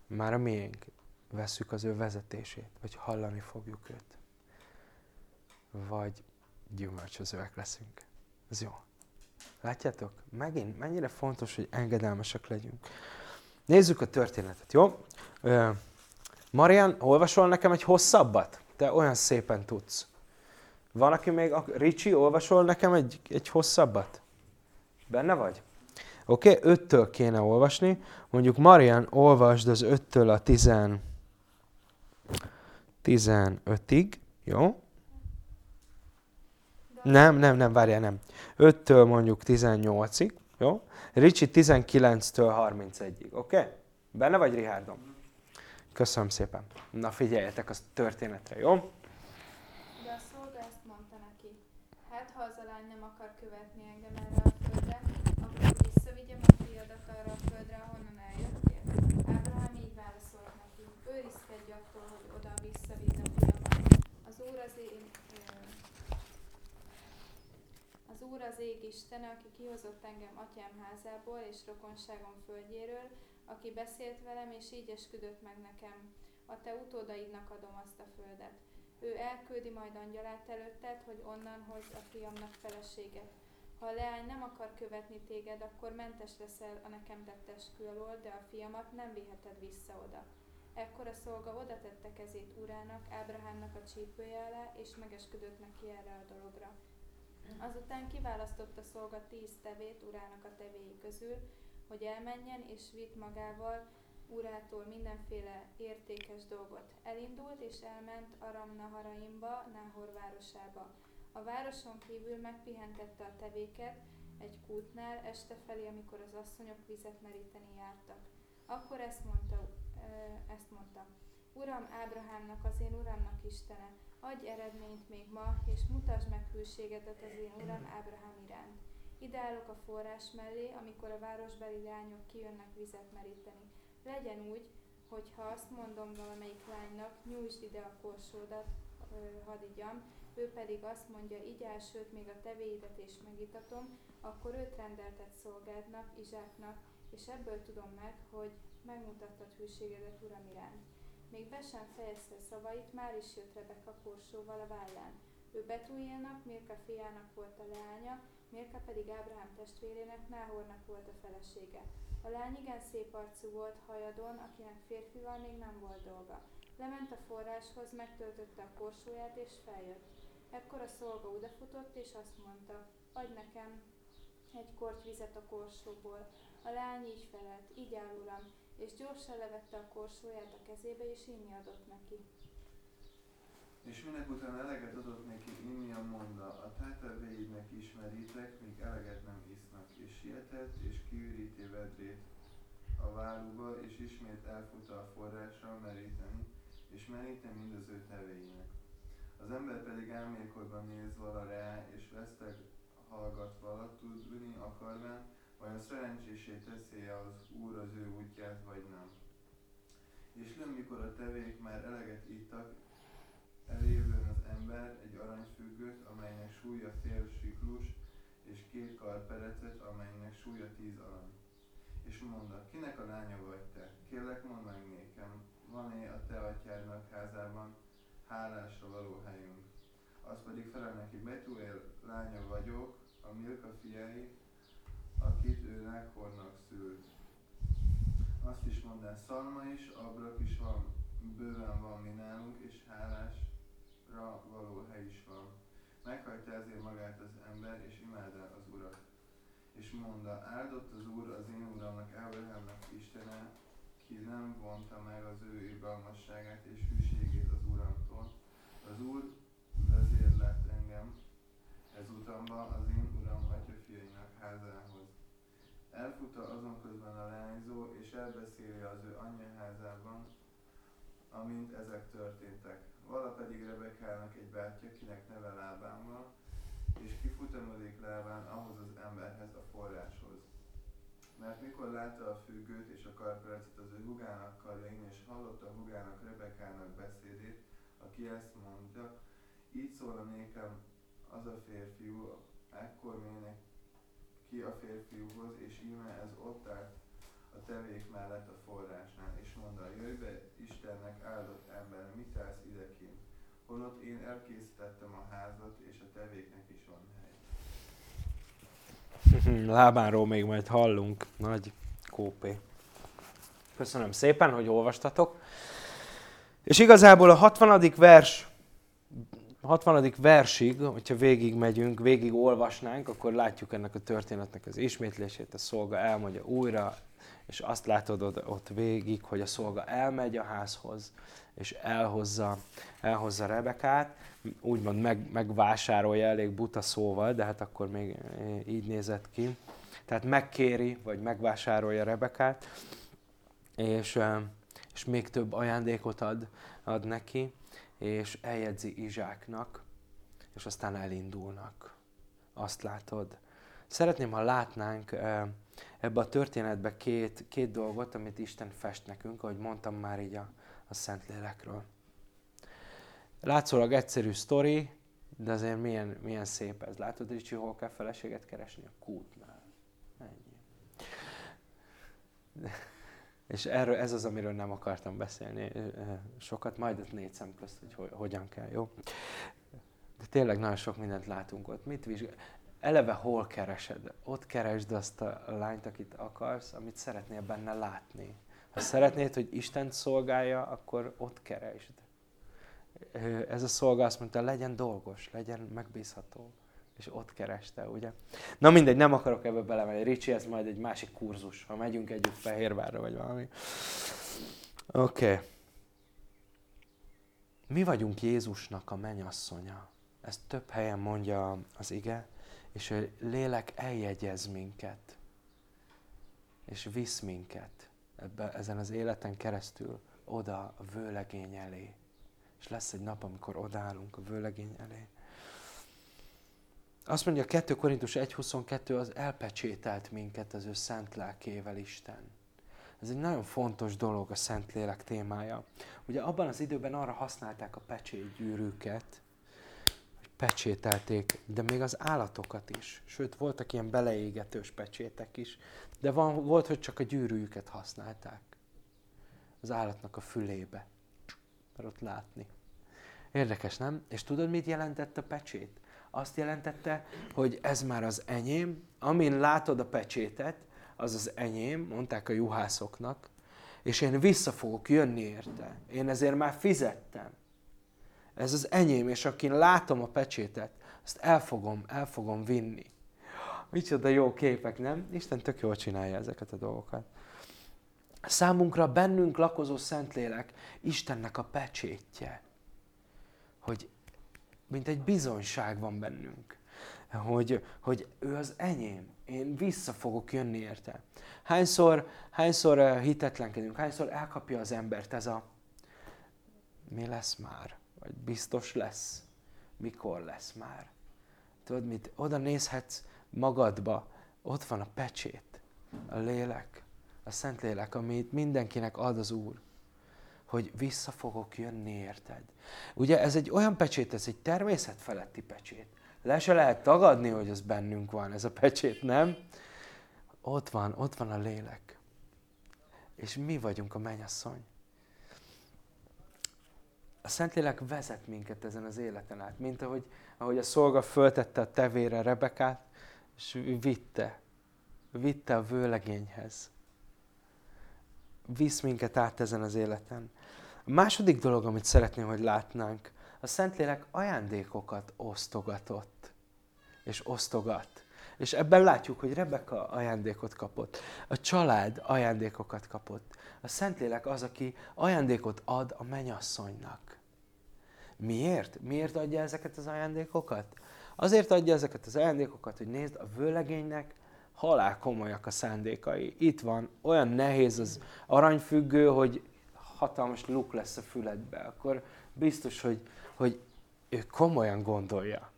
már a miénk, veszük az ő vezetését, vagy hallani fogjuk őt, vagy gyümölcsözőek leszünk. Ez jó. Látjátok? Megint mennyire fontos, hogy engedelmesek legyünk. Nézzük a történetet, jó? Marian, olvasol nekem egy hosszabbat? Te olyan szépen tudsz. Van, aki még... Ricsi, olvasol nekem egy, egy hosszabbat? Benne vagy? Oké, okay, öttől kéne olvasni. Mondjuk Marian, olvasd az öttől a tizen... 15-ig, jó? Nem, nem, nem, várjál, nem. 5-től mondjuk 18-ig, jó? Ricsi 19-től 31-ig, oké? Okay? Benne vagy, Rihárdom? Köszönöm szépen. Na figyeljetek a történetre, jó? De a szolga ezt mondta neki. Hát, ha az a lány nem akar követni engem erre a földre, akkor visszavigyem a fiadat arra a földre, ahonnan eljöttél. Ábrahám így válaszolt neki. Őrizkedj attól, hogy oda visszavidd a fiamat. Az Úr az én az Úr az ég Istene, aki kihozott engem atyám házából és rokonságom földjéről, aki beszélt velem, és így esküdött meg nekem. A te utódaidnak adom azt a földet. Ő elküldi majd angyalát előtted, hogy onnan hoz a fiamnak feleséget. Ha a leány nem akar követni téged, akkor mentes leszel a nekem tett eskü de a fiamat nem viheted vissza oda. Ekkor a szolga oda tette kezét urának, Ábrahámnak a csípője alá, és megesküdött neki erre a dologra. Azután kiválasztotta szolga tíz tevét urának a tevéi közül, hogy elmenjen és vitt magával urától mindenféle értékes dolgot. Elindult és elment Aram Naharaimba, Náhor városába. A városon kívül megpihentette a tevéket egy kútnál este felé, amikor az asszonyok vizet meríteni jártak. Akkor ezt mondta, ezt mondta. Uram Ábrahámnak, az én uramnak Istene, adj eredményt még ma, és mutasd meg hűségedet az én uram Ábrahám iránt. Ide állok a forrás mellé, amikor a városbeli lányok kijönnek vizet meríteni. Legyen úgy, hogy ha azt mondom valamelyik lánynak, nyújtsd ide a korsódat, hadd igyam, ő pedig azt mondja, igyál, sőt, még a tevéidet és megitatom, akkor őt rendeltet szolgádnak, Izsáknak, és ebből tudom meg, hogy megmutattad hűségedet Uram iránt. Még be sem fejezte szavait, már is jött Rebeka korsóval a vállán. Ő Betújénak, Milka fiának volt a leánya, Milka pedig Ábrahám testvérének, Náhornak volt a felesége. A lány igen szép arcú volt, hajadon, akinek férfival még nem volt dolga. Lement a forráshoz, megtöltötte a korsóját és feljött. Ekkor a szolga odafutott és azt mondta, adj nekem egy korty vizet a korsóból. A lány így felelt, így áll uram, és gyorsan levette a korsóját a kezébe, és inni adott neki. És minek után eleget adott neki inni a monda, a tátelvéidnek ismeritek, míg eleget nem isznak, és sietett, és kiüríti vedrét a válluba, és ismét elfut a forrásra meríteni, és meríti mind az ő tevéinek. Az ember pedig elmékorban néz vala rá, és veszteg hallgat vala, tudni akarván, vajon szerencsésé teszi az Úr az ő útját, vagy nem. És lőn, mikor a tevék már eleget ittak, elévőn az ember egy aranyfüggőt, amelynek súlya fél siklus, és két karperecet, amelynek súlya tíz arany. És mondta, kinek a lánya vagy te? Kérlek, mondd meg nékem, van-e a te atyádnak házában hálásra való helyünk? Az pedig felel neki, Betuel lánya vagyok, a Milka fiai, akit ő Nákornak szült. Azt is mondta, szalma is, abrak is van, bőven van mi nálunk, és hálásra való hely is van. Meghajta ezért magát az ember, és imádja az Urat. És mondta, áldott az Úr az én Uramnak, Ábrahámnak Istene, ki nem vonta meg az ő irgalmasságát és hűségét az Uramtól. Az Úr vezérlett engem ezutamba az én Uram atyafiainak házához. Elfutta azon közben a lányzó, és elbeszéli az ő anyja házában, amint ezek történtek. Vala pedig Rebekának egy bátyja, kinek neve Lábán van, és kifutamodik Lábán ahhoz az emberhez a forráshoz. Mert mikor látta a függőt és a karperecet az ő hugának karjain, és hallotta hugának Rebekának beszédét, aki ezt mondja, így szól a nékem az a férfiú, ekkor mének ki a férfiúhoz, és íme ez ott állt a tevék mellett a forrásnál, és mondta, jöjj be Istennek áldott ember, mit állsz idekint? Holott én elkészítettem a házat, és a tevéknek is van hely. Lábánról még majd hallunk. Nagy kópé. Köszönöm szépen, hogy olvastatok. És igazából a 60. vers 60. versig, hogyha végig megyünk, végig olvasnánk, akkor látjuk ennek a történetnek az ismétlését, a szolga elmondja újra, és azt látod ott, végig, hogy a szolga elmegy a házhoz, és elhozza, elhozza Rebekát, úgymond meg, megvásárolja elég buta szóval, de hát akkor még így nézett ki. Tehát megkéri, vagy megvásárolja Rebekát, és, és még több ajándékot ad, ad neki, és eljegyzi Izsáknak, és aztán elindulnak. Azt látod. Szeretném, ha látnánk ebbe a történetbe két, két dolgot, amit Isten fest nekünk, ahogy mondtam már így a, a Szentlélekről. Látszólag egyszerű sztori, de azért milyen, milyen szép ez. Látod, Ricsi, hol kell feleséget keresni? A kútnál. Ennyi. És erről, ez az, amiről nem akartam beszélni sokat, majd ott négy szem közt, hogy hogyan kell, jó? De tényleg nagyon sok mindent látunk ott. Mit vizsgál? Eleve hol keresed? Ott keresd azt a lányt, akit akarsz, amit szeretnél benne látni. Ha szeretnéd, hogy Isten szolgálja, akkor ott keresd. Ez a szolga azt mondta, legyen dolgos, legyen megbízható és ott kereste, ugye? Na mindegy, nem akarok ebbe belemenni. Ricsi, ez majd egy másik kurzus, ha megyünk együtt Fehérvárra, vagy valami. Oké. Okay. Mi vagyunk Jézusnak a mennyasszonya. Ezt több helyen mondja az ige, és a lélek eljegyez minket, és visz minket ebbe, ezen az életen keresztül oda a vőlegény elé. És lesz egy nap, amikor odállunk a vőlegény elé. Azt mondja 2 Korintus 1.22, az elpecsételt minket az ő szent lelkével Isten. Ez egy nagyon fontos dolog a Szentlélek témája. Ugye abban az időben arra használták a pecsétgyűrűket, hogy pecsételték, de még az állatokat is. Sőt, voltak ilyen beleégetős pecsétek is, de van, volt, hogy csak a gyűrűjüket használták. az állatnak a fülébe. Mert ott látni. Érdekes, nem? És tudod, mit jelentett a pecsét? Azt jelentette, hogy ez már az enyém, amin látod a pecsétet, az az enyém, mondták a juhászoknak, és én vissza fogok jönni érte. Én ezért már fizettem. Ez az enyém, és akin látom a pecsétet, azt el fogom, el fogom vinni. Micsoda jó képek, nem? Isten tök jól csinálja ezeket a dolgokat. Számunkra bennünk lakozó Szentlélek Istennek a pecsétje. Hogy mint egy bizonyság van bennünk. Hogy, hogy ő az enyém. Én vissza fogok jönni érte. Hányszor, hányszor eh, hitetlenkedünk, hányszor elkapja az embert ez a mi lesz már? Vagy biztos lesz? Mikor lesz már? Tudod mit? Oda nézhetsz magadba, ott van a pecsét, a lélek, a Szentlélek, amit mindenkinek ad az Úr, hogy vissza fogok jönni érted. Ugye ez egy olyan pecsét, ez egy természet feletti pecsét. Le se lehet tagadni, hogy ez bennünk van, ez a pecsét, nem? Ott van, ott van a lélek. És mi vagyunk a mennyasszony. A Szentlélek vezet minket ezen az életen át, mint ahogy, ahogy a szolga föltette a tevére Rebekát, és vitte, vitte a vőlegényhez. Visz minket át ezen az életen. A második dolog, amit szeretném, hogy látnánk, a Szentlélek ajándékokat osztogatott, és osztogat. És ebben látjuk, hogy Rebeka ajándékot kapott, a család ajándékokat kapott. A Szentlélek az, aki ajándékot ad a menyasszonynak. Miért? Miért adja ezeket az ajándékokat? Azért adja ezeket az ajándékokat, hogy nézd, a vőlegénynek halál komolyak a szándékai. Itt van, olyan nehéz az aranyfüggő, hogy hatalmas luk lesz a füledbe. Akkor biztos, hogy, hogy ő komolyan gondolja.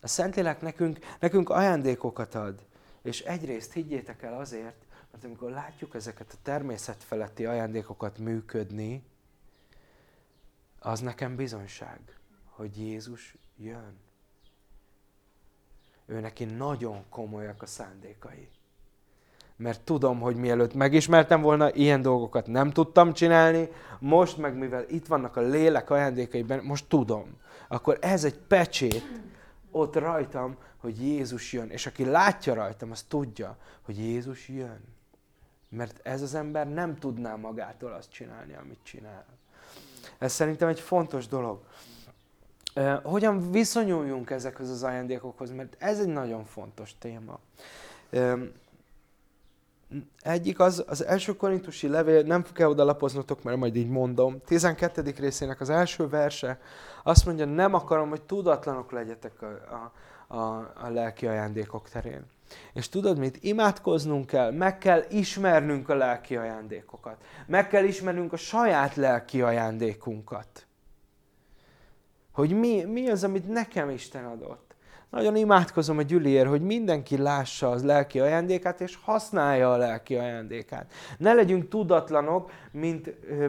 A Szentlélek nekünk, nekünk ajándékokat ad. És egyrészt higgyétek el azért, mert amikor látjuk ezeket a természet feletti ajándékokat működni, az nekem bizonyság, hogy Jézus jön. Ő neki nagyon komolyak a szándékai. Mert tudom, hogy mielőtt megismertem volna, ilyen dolgokat nem tudtam csinálni, most meg mivel itt vannak a lélek ajándékaiben, most tudom. Akkor ez egy pecsét ott rajtam, hogy Jézus jön. És aki látja rajtam, az tudja, hogy Jézus jön. Mert ez az ember nem tudná magától azt csinálni, amit csinál. Ez szerintem egy fontos dolog. Hogyan viszonyuljunk ezekhez az ajándékokhoz, mert ez egy nagyon fontos téma. Egyik az, az első korintusi levél, nem kell oda lapoznotok, mert majd így mondom, 12. részének az első verse azt mondja, nem akarom, hogy tudatlanok legyetek a, a, a, a lelki ajándékok terén. És tudod mit? Imádkoznunk kell, meg kell ismernünk a lelki ajándékokat. Meg kell ismernünk a saját lelki ajándékunkat. Hogy mi, mi az, amit nekem Isten adott. Nagyon imádkozom a gyüliért, hogy mindenki lássa az lelki ajándékát, és használja a lelki ajándékát. Ne legyünk tudatlanok, mint ö,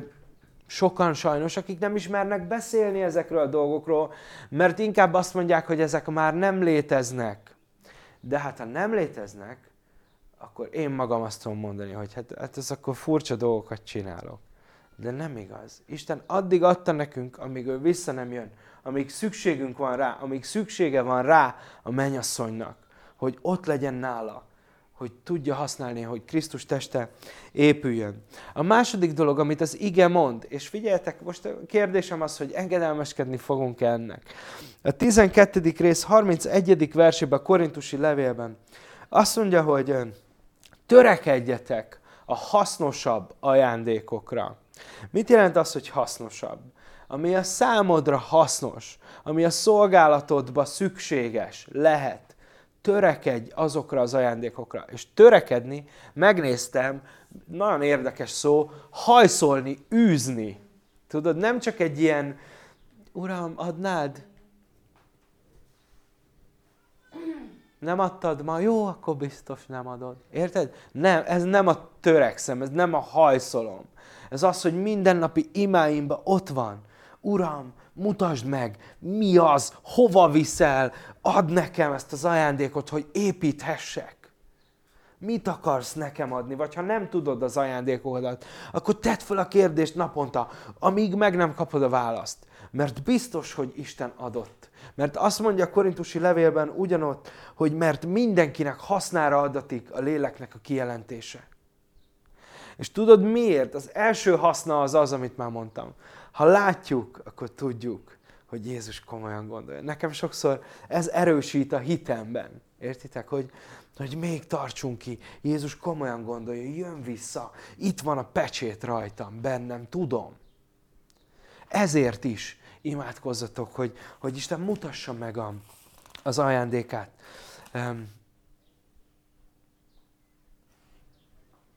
sokan sajnos, akik nem ismernek beszélni ezekről a dolgokról, mert inkább azt mondják, hogy ezek már nem léteznek. De hát ha nem léteznek, akkor én magam azt tudom mondani, hogy hát, hát ez akkor furcsa dolgokat csinálok. De nem igaz. Isten addig adta nekünk, amíg ő vissza nem jön, amíg szükségünk van rá, amíg szüksége van rá a mennyasszonynak, hogy ott legyen nála, hogy tudja használni, hogy Krisztus teste épüljön. A második dolog, amit az ige mond, és figyeljetek, most a kérdésem az, hogy engedelmeskedni fogunk -e ennek. A 12. rész 31. versében, a korintusi levélben azt mondja, hogy törekedjetek a hasznosabb ajándékokra. Mit jelent az, hogy hasznosabb? Ami a számodra hasznos, ami a szolgálatodba szükséges, lehet. Törekedj azokra az ajándékokra. És törekedni, megnéztem, nagyon érdekes szó, hajszolni, űzni. Tudod, nem csak egy ilyen, Uram, adnád? Nem adtad ma? Jó, akkor biztos nem adod. Érted? Nem, ez nem a törekszem, ez nem a hajszolom. Ez az, hogy mindennapi imáimban ott van. Uram, mutasd meg, mi az, hova viszel, add nekem ezt az ajándékot, hogy építhessek. Mit akarsz nekem adni? Vagy ha nem tudod az ajándékodat, akkor tedd fel a kérdést naponta, amíg meg nem kapod a választ. Mert biztos, hogy Isten adott. Mert azt mondja a korintusi levélben ugyanott, hogy mert mindenkinek hasznára adatik a léleknek a kijelentése. És tudod miért? Az első haszna az az, amit már mondtam. Ha látjuk, akkor tudjuk, hogy Jézus komolyan gondolja. Nekem sokszor ez erősít a hitemben. Értitek, hogy, hogy még tartsunk ki. Jézus komolyan gondolja, jön vissza. Itt van a pecsét rajtam, bennem, tudom. Ezért is imádkozzatok, hogy, hogy Isten mutassa meg a, az ajándékát. Um,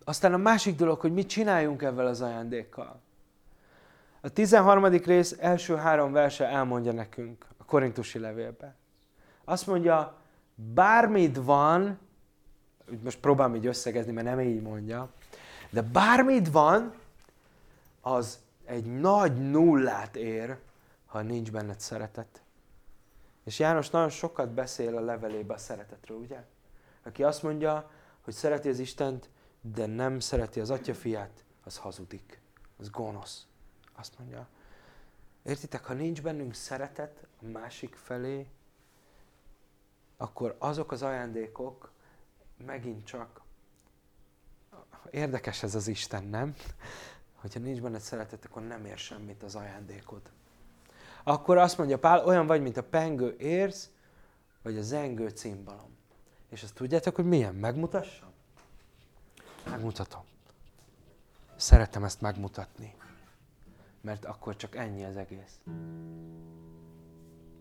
aztán a másik dolog, hogy mit csináljunk ezzel az ajándékkal. A 13. rész első három verse elmondja nekünk a korintusi levélben. Azt mondja, bármit van, most próbálom így összegezni, mert nem így mondja, de bármit van, az egy nagy nullát ér, ha nincs benned szeretet. És János nagyon sokat beszél a levelébe a szeretetről, ugye? Aki azt mondja, hogy szereti az Istent, de nem szereti az atya fiát, az hazudik, az gonosz. Azt mondja, értitek, ha nincs bennünk szeretet a másik felé, akkor azok az ajándékok megint csak, érdekes ez az Isten, nem? Hogyha nincs benned szeretet, akkor nem ér semmit az ajándékod. Akkor azt mondja Pál, olyan vagy, mint a pengő érsz, vagy a zengő cimbalom. És azt tudjátok, hogy milyen? Megmutassam? Megmutatom. Szeretem ezt megmutatni. Mert akkor csak ennyi az egész.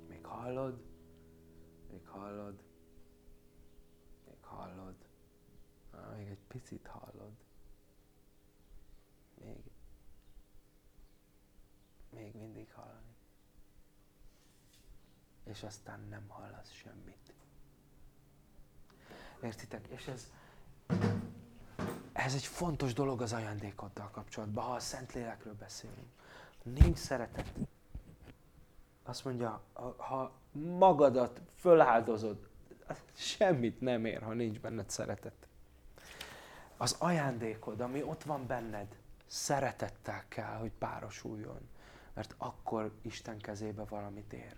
Még hallod? Még hallod? Még hallod? Ah, még egy picit hallod. Még, még mindig hallani. És aztán nem hallasz semmit. Értitek? És ez, ez egy fontos dolog az ajándékoddal kapcsolatban, ha a Szentlélekről beszélünk. Nincs szeretet. Azt mondja, ha magadat föláldozod, semmit nem ér, ha nincs benned szeretet. Az ajándékod, ami ott van benned, szeretettel kell, hogy párosuljon. Mert akkor Isten kezébe valamit ér.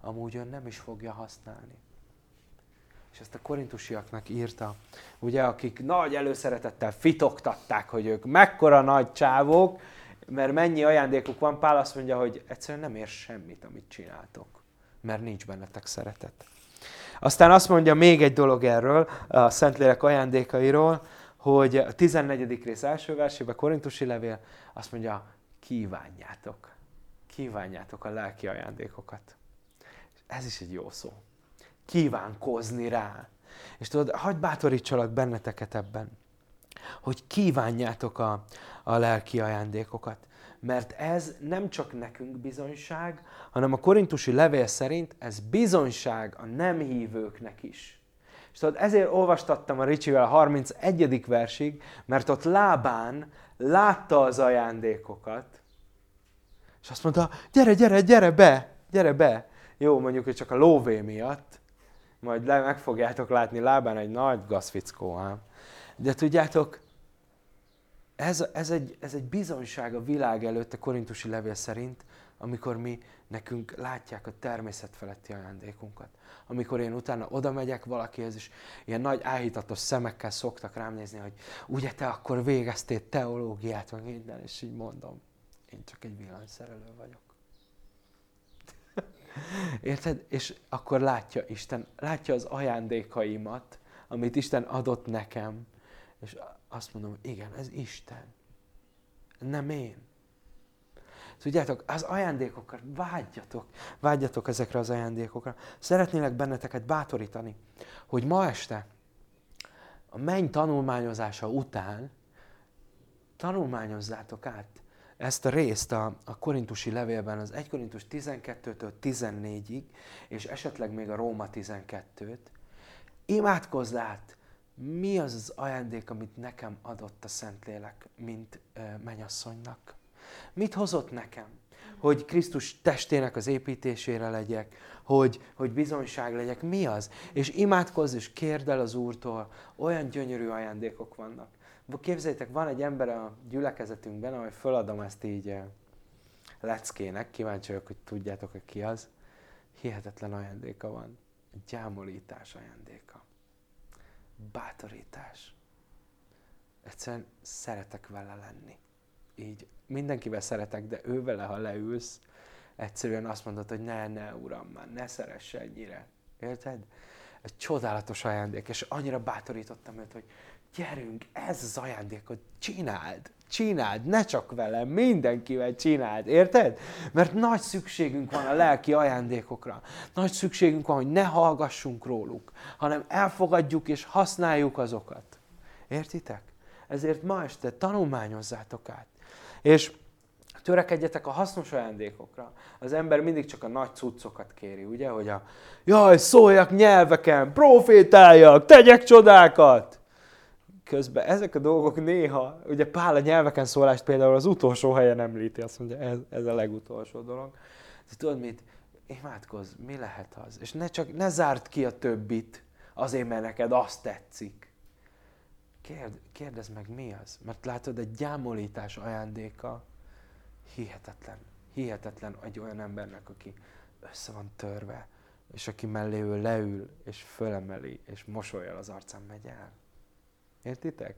Amúgy ön nem is fogja használni és ezt a korintusiaknak írta, ugye, akik nagy előszeretettel fitoktatták, hogy ők mekkora nagy csávók, mert mennyi ajándékuk van, Pál azt mondja, hogy egyszerűen nem ér semmit, amit csináltok, mert nincs bennetek szeretet. Aztán azt mondja még egy dolog erről, a Szentlélek ajándékairól, hogy a 14. rész első versében, Korintusi levél, azt mondja, kívánjátok. Kívánjátok a lelki ajándékokat. Ez is egy jó szó kívánkozni rá. És tudod, hagyd bátorítsalak benneteket ebben, hogy kívánjátok a, a lelki ajándékokat. Mert ez nem csak nekünk bizonyság, hanem a korintusi levél szerint ez bizonyság a nem hívőknek is. És tudod, ezért olvastattam a Ricsivel a 31. versig, mert ott Lábán látta az ajándékokat, és azt mondta, gyere, gyere, gyere be, gyere be. Jó, mondjuk, hogy csak a lóvé miatt, majd le, meg fogjátok látni lábán egy nagy gazfickó ám. De tudjátok, ez, ez, egy, ez egy bizonyság a világ előtt a korintusi levél szerint, amikor mi nekünk látják a természet feletti ajándékunkat. Amikor én utána oda megyek valakihez, és ilyen nagy áhítatos szemekkel szoktak rám nézni, hogy ugye te akkor végeztél teológiát, meg minden, és így mondom, én csak egy villanyszerelő vagyok. Érted? És akkor látja Isten, látja az ajándékaimat, amit Isten adott nekem, és azt mondom, igen, ez Isten. Nem én. Tudjátok, az ajándékokat vágyjatok, vágyjatok ezekre az ajándékokra. Szeretnélek benneteket bátorítani, hogy ma este a menny tanulmányozása után tanulmányozzátok át ezt a részt a, a korintusi levélben, az 1 Korintus 12-től 14-ig, és esetleg még a Róma 12-t, imádkozz át, mi az az ajándék, amit nekem adott a Szentlélek, mint menyasszonynak. Mit hozott nekem? hogy Krisztus testének az építésére legyek, hogy, hogy bizonyság legyek. Mi az? És imádkozz és kérd el az Úrtól, olyan gyönyörű ajándékok vannak. Képzeljétek, van egy ember a gyülekezetünkben, ahogy föladom ezt így leckének, kíváncsi vagyok, hogy tudjátok, hogy ki az. Hihetetlen ajándéka van. Gyámolítás ajándéka. Bátorítás. Egyszerűen szeretek vele lenni. Így mindenkivel szeretek, de ő vele, ha leülsz, egyszerűen azt mondod, hogy ne, ne, uram, már ne szeresse ennyire. Érted? Egy csodálatos ajándék, és annyira bátorítottam őt, hogy gyerünk, ez az ajándékot, csináld, csináld, ne csak velem, mindenkivel csináld, érted? Mert nagy szükségünk van a lelki ajándékokra. Nagy szükségünk van, hogy ne hallgassunk róluk, hanem elfogadjuk és használjuk azokat. Értitek? Ezért ma este tanulmányozzátok át. És törekedjetek a hasznos ajándékokra. Az ember mindig csak a nagy cuccokat kéri, ugye? Hogy a jaj, szóljak nyelveken, profétáljak, tegyek csodákat közben ezek a dolgok néha, ugye Pál a nyelveken szólást például az utolsó helyen említi, azt mondja, ez, ez a legutolsó dolog. De tudod mit? Imádkozz, mi lehet az? És ne csak, ne zárt ki a többit, azért, mert neked azt tetszik. Kérd, kérdezd meg, mi az? Mert látod, egy gyámolítás ajándéka hihetetlen. Hihetetlen egy olyan embernek, aki össze van törve, és aki mellé ő leül, és fölemeli, és mosolyal az arcán megy el. Értitek?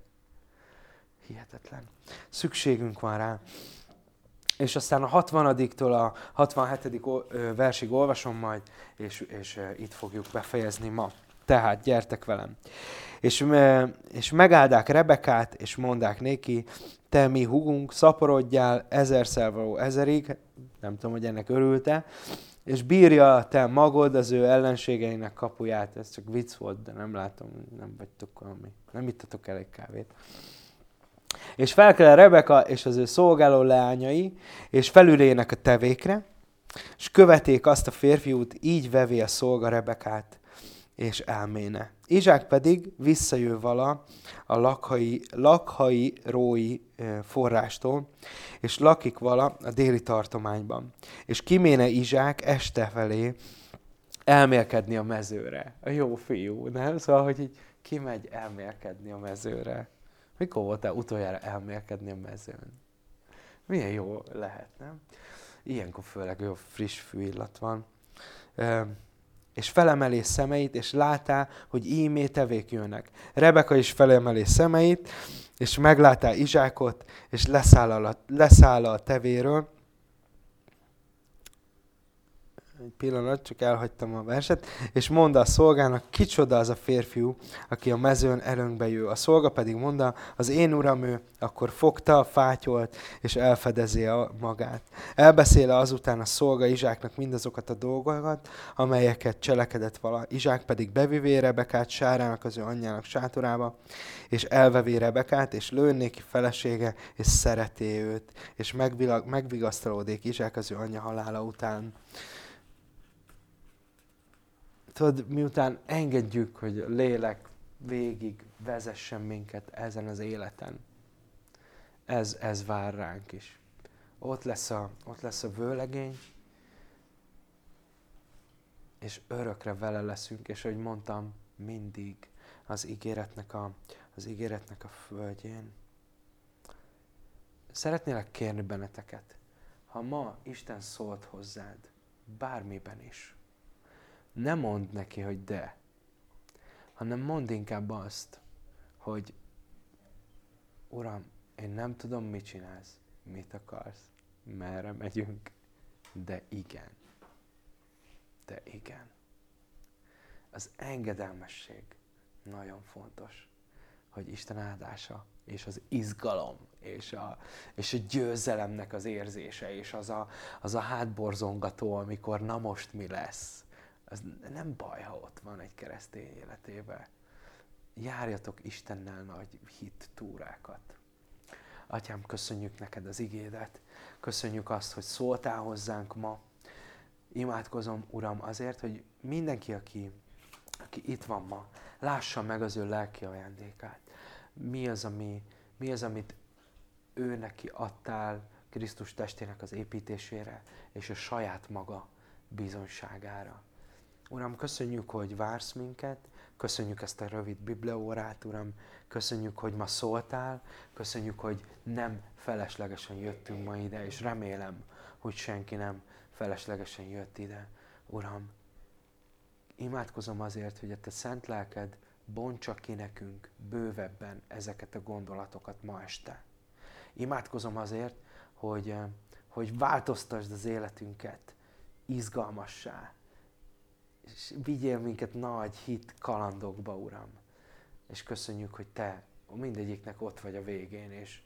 Hihetetlen. Szükségünk van rá. És aztán a 60-tól a 67. versig olvasom majd, és, és itt fogjuk befejezni ma. Tehát gyertek velem. És, és megáldák Rebekát, és mondák néki, te mi hugunk, szaporodjál ezerszer való ezerig, nem tudom, hogy ennek örülte, és bírja te magod az ő ellenségeinek kapuját. Ez csak vicc volt, de nem látom, nem vagytok valami, nem ittatok elég kávét. És felkel Rebeka és az ő szolgáló leányai, és felülének a tevékre, és követék azt a férfiút, így vevé a szolga Rebekát, és elméne. Izsák pedig visszajő vala a lakhai, lakhai rói forrástól, és lakik vala a déli tartományban. És kiméne Izsák este felé elmélkedni a mezőre. A jó fiú, nem? Szóval, hogy így kimegy elmélkedni a mezőre. Mikor voltál utoljára elmélkedni a mezőn? Milyen jó lehet, nem? Ilyenkor főleg jó friss fűillat van és felemelé szemeit, és látá, hogy ímé tevék jönnek. Rebeka is felemelé szemeit, és meglátá Izsákot, és leszáll a, leszáll a tevéről, egy pillanat, csak elhagytam a verset, és mondta a szolgának, kicsoda az a férfiú, aki a mezőn erőnkbe jő. A szolga pedig mondta, az én uram ő, akkor fogta a fátyolt, és elfedezi a magát. Elbeszéle azután a szolga Izsáknak mindazokat a dolgokat, amelyeket cselekedett vala. Izsák pedig bevivé Rebekát Sárának az ő anyjának sátorába, és elvevé Rebekát, és lőnéki felesége, és szereti őt, és megvigasztalódik Izsák az ő anyja halála után tudod, miután engedjük, hogy a lélek végig vezessen minket ezen az életen, ez, ez vár ránk is. Ott lesz, a, ott lesz a vőlegény, és örökre vele leszünk, és ahogy mondtam, mindig az ígéretnek a, az ígéretnek a földjén. Szeretnélek kérni benneteket, ha ma Isten szólt hozzád, bármiben is, ne mondd neki, hogy de, hanem mondd inkább azt, hogy Uram, én nem tudom, mit csinálsz, mit akarsz, merre megyünk, de igen. De igen. Az engedelmesség nagyon fontos, hogy Isten áldása, és az izgalom, és a, és a győzelemnek az érzése, és az a, az a hátborzongató, amikor na most mi lesz, az nem baj, ha ott van egy keresztény életében. Járjatok Istennel nagy hit túrákat. Atyám, köszönjük neked az igédet, köszönjük azt, hogy szóltál hozzánk ma. Imádkozom, Uram, azért, hogy mindenki, aki, aki itt van ma, lássa meg az ő lelki ajándékát. Mi az, ami, mi az, amit ő neki adtál Krisztus testének az építésére és a saját maga bizonyságára. Uram, köszönjük, hogy vársz minket, köszönjük ezt a rövid bibliaórát, Uram, köszönjük, hogy ma szóltál, köszönjük, hogy nem feleslegesen jöttünk ma ide, és remélem, hogy senki nem feleslegesen jött ide. Uram, imádkozom azért, hogy a Te szent lelked bontsa ki nekünk bővebben ezeket a gondolatokat ma este. Imádkozom azért, hogy, eh, hogy változtasd az életünket izgalmassá, és vigyél minket nagy hit kalandokba, Uram. És köszönjük, hogy Te mindegyiknek ott vagy a végén, és,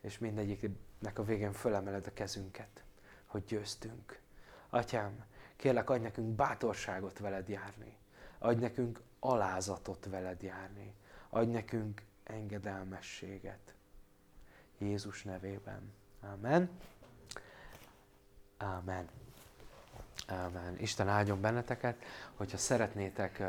és mindegyiknek a végén fölemeled a kezünket, hogy győztünk. Atyám, kérlek, adj nekünk bátorságot veled járni. Adj nekünk alázatot veled járni. Adj nekünk engedelmességet. Jézus nevében. Amen. Amen. Amen. Isten áldjon benneteket. Hogyha szeretnétek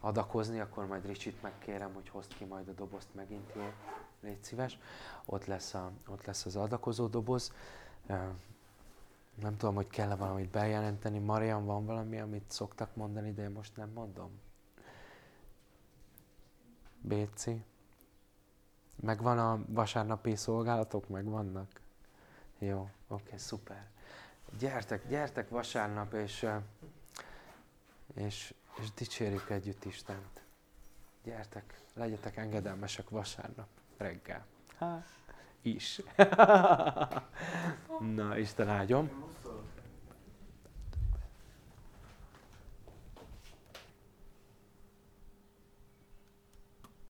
adakozni, akkor majd Ricsit megkérem, hogy hozd ki majd a dobozt megint, jó? Légy szíves. Ott lesz, a, ott lesz az adakozó doboz. Nem tudom, hogy kell-e valamit bejelenteni. Marian, van valami, amit szoktak mondani, de én most nem mondom? Béci? Megvan a vasárnapi szolgálatok? Megvannak? Jó, oké, okay, szuper. Gyertek, gyertek vasárnap, és, és, és dicsérjük együtt Istent. Gyertek, legyetek engedelmesek vasárnap reggel. Ha, is. Na, Isten áldjon.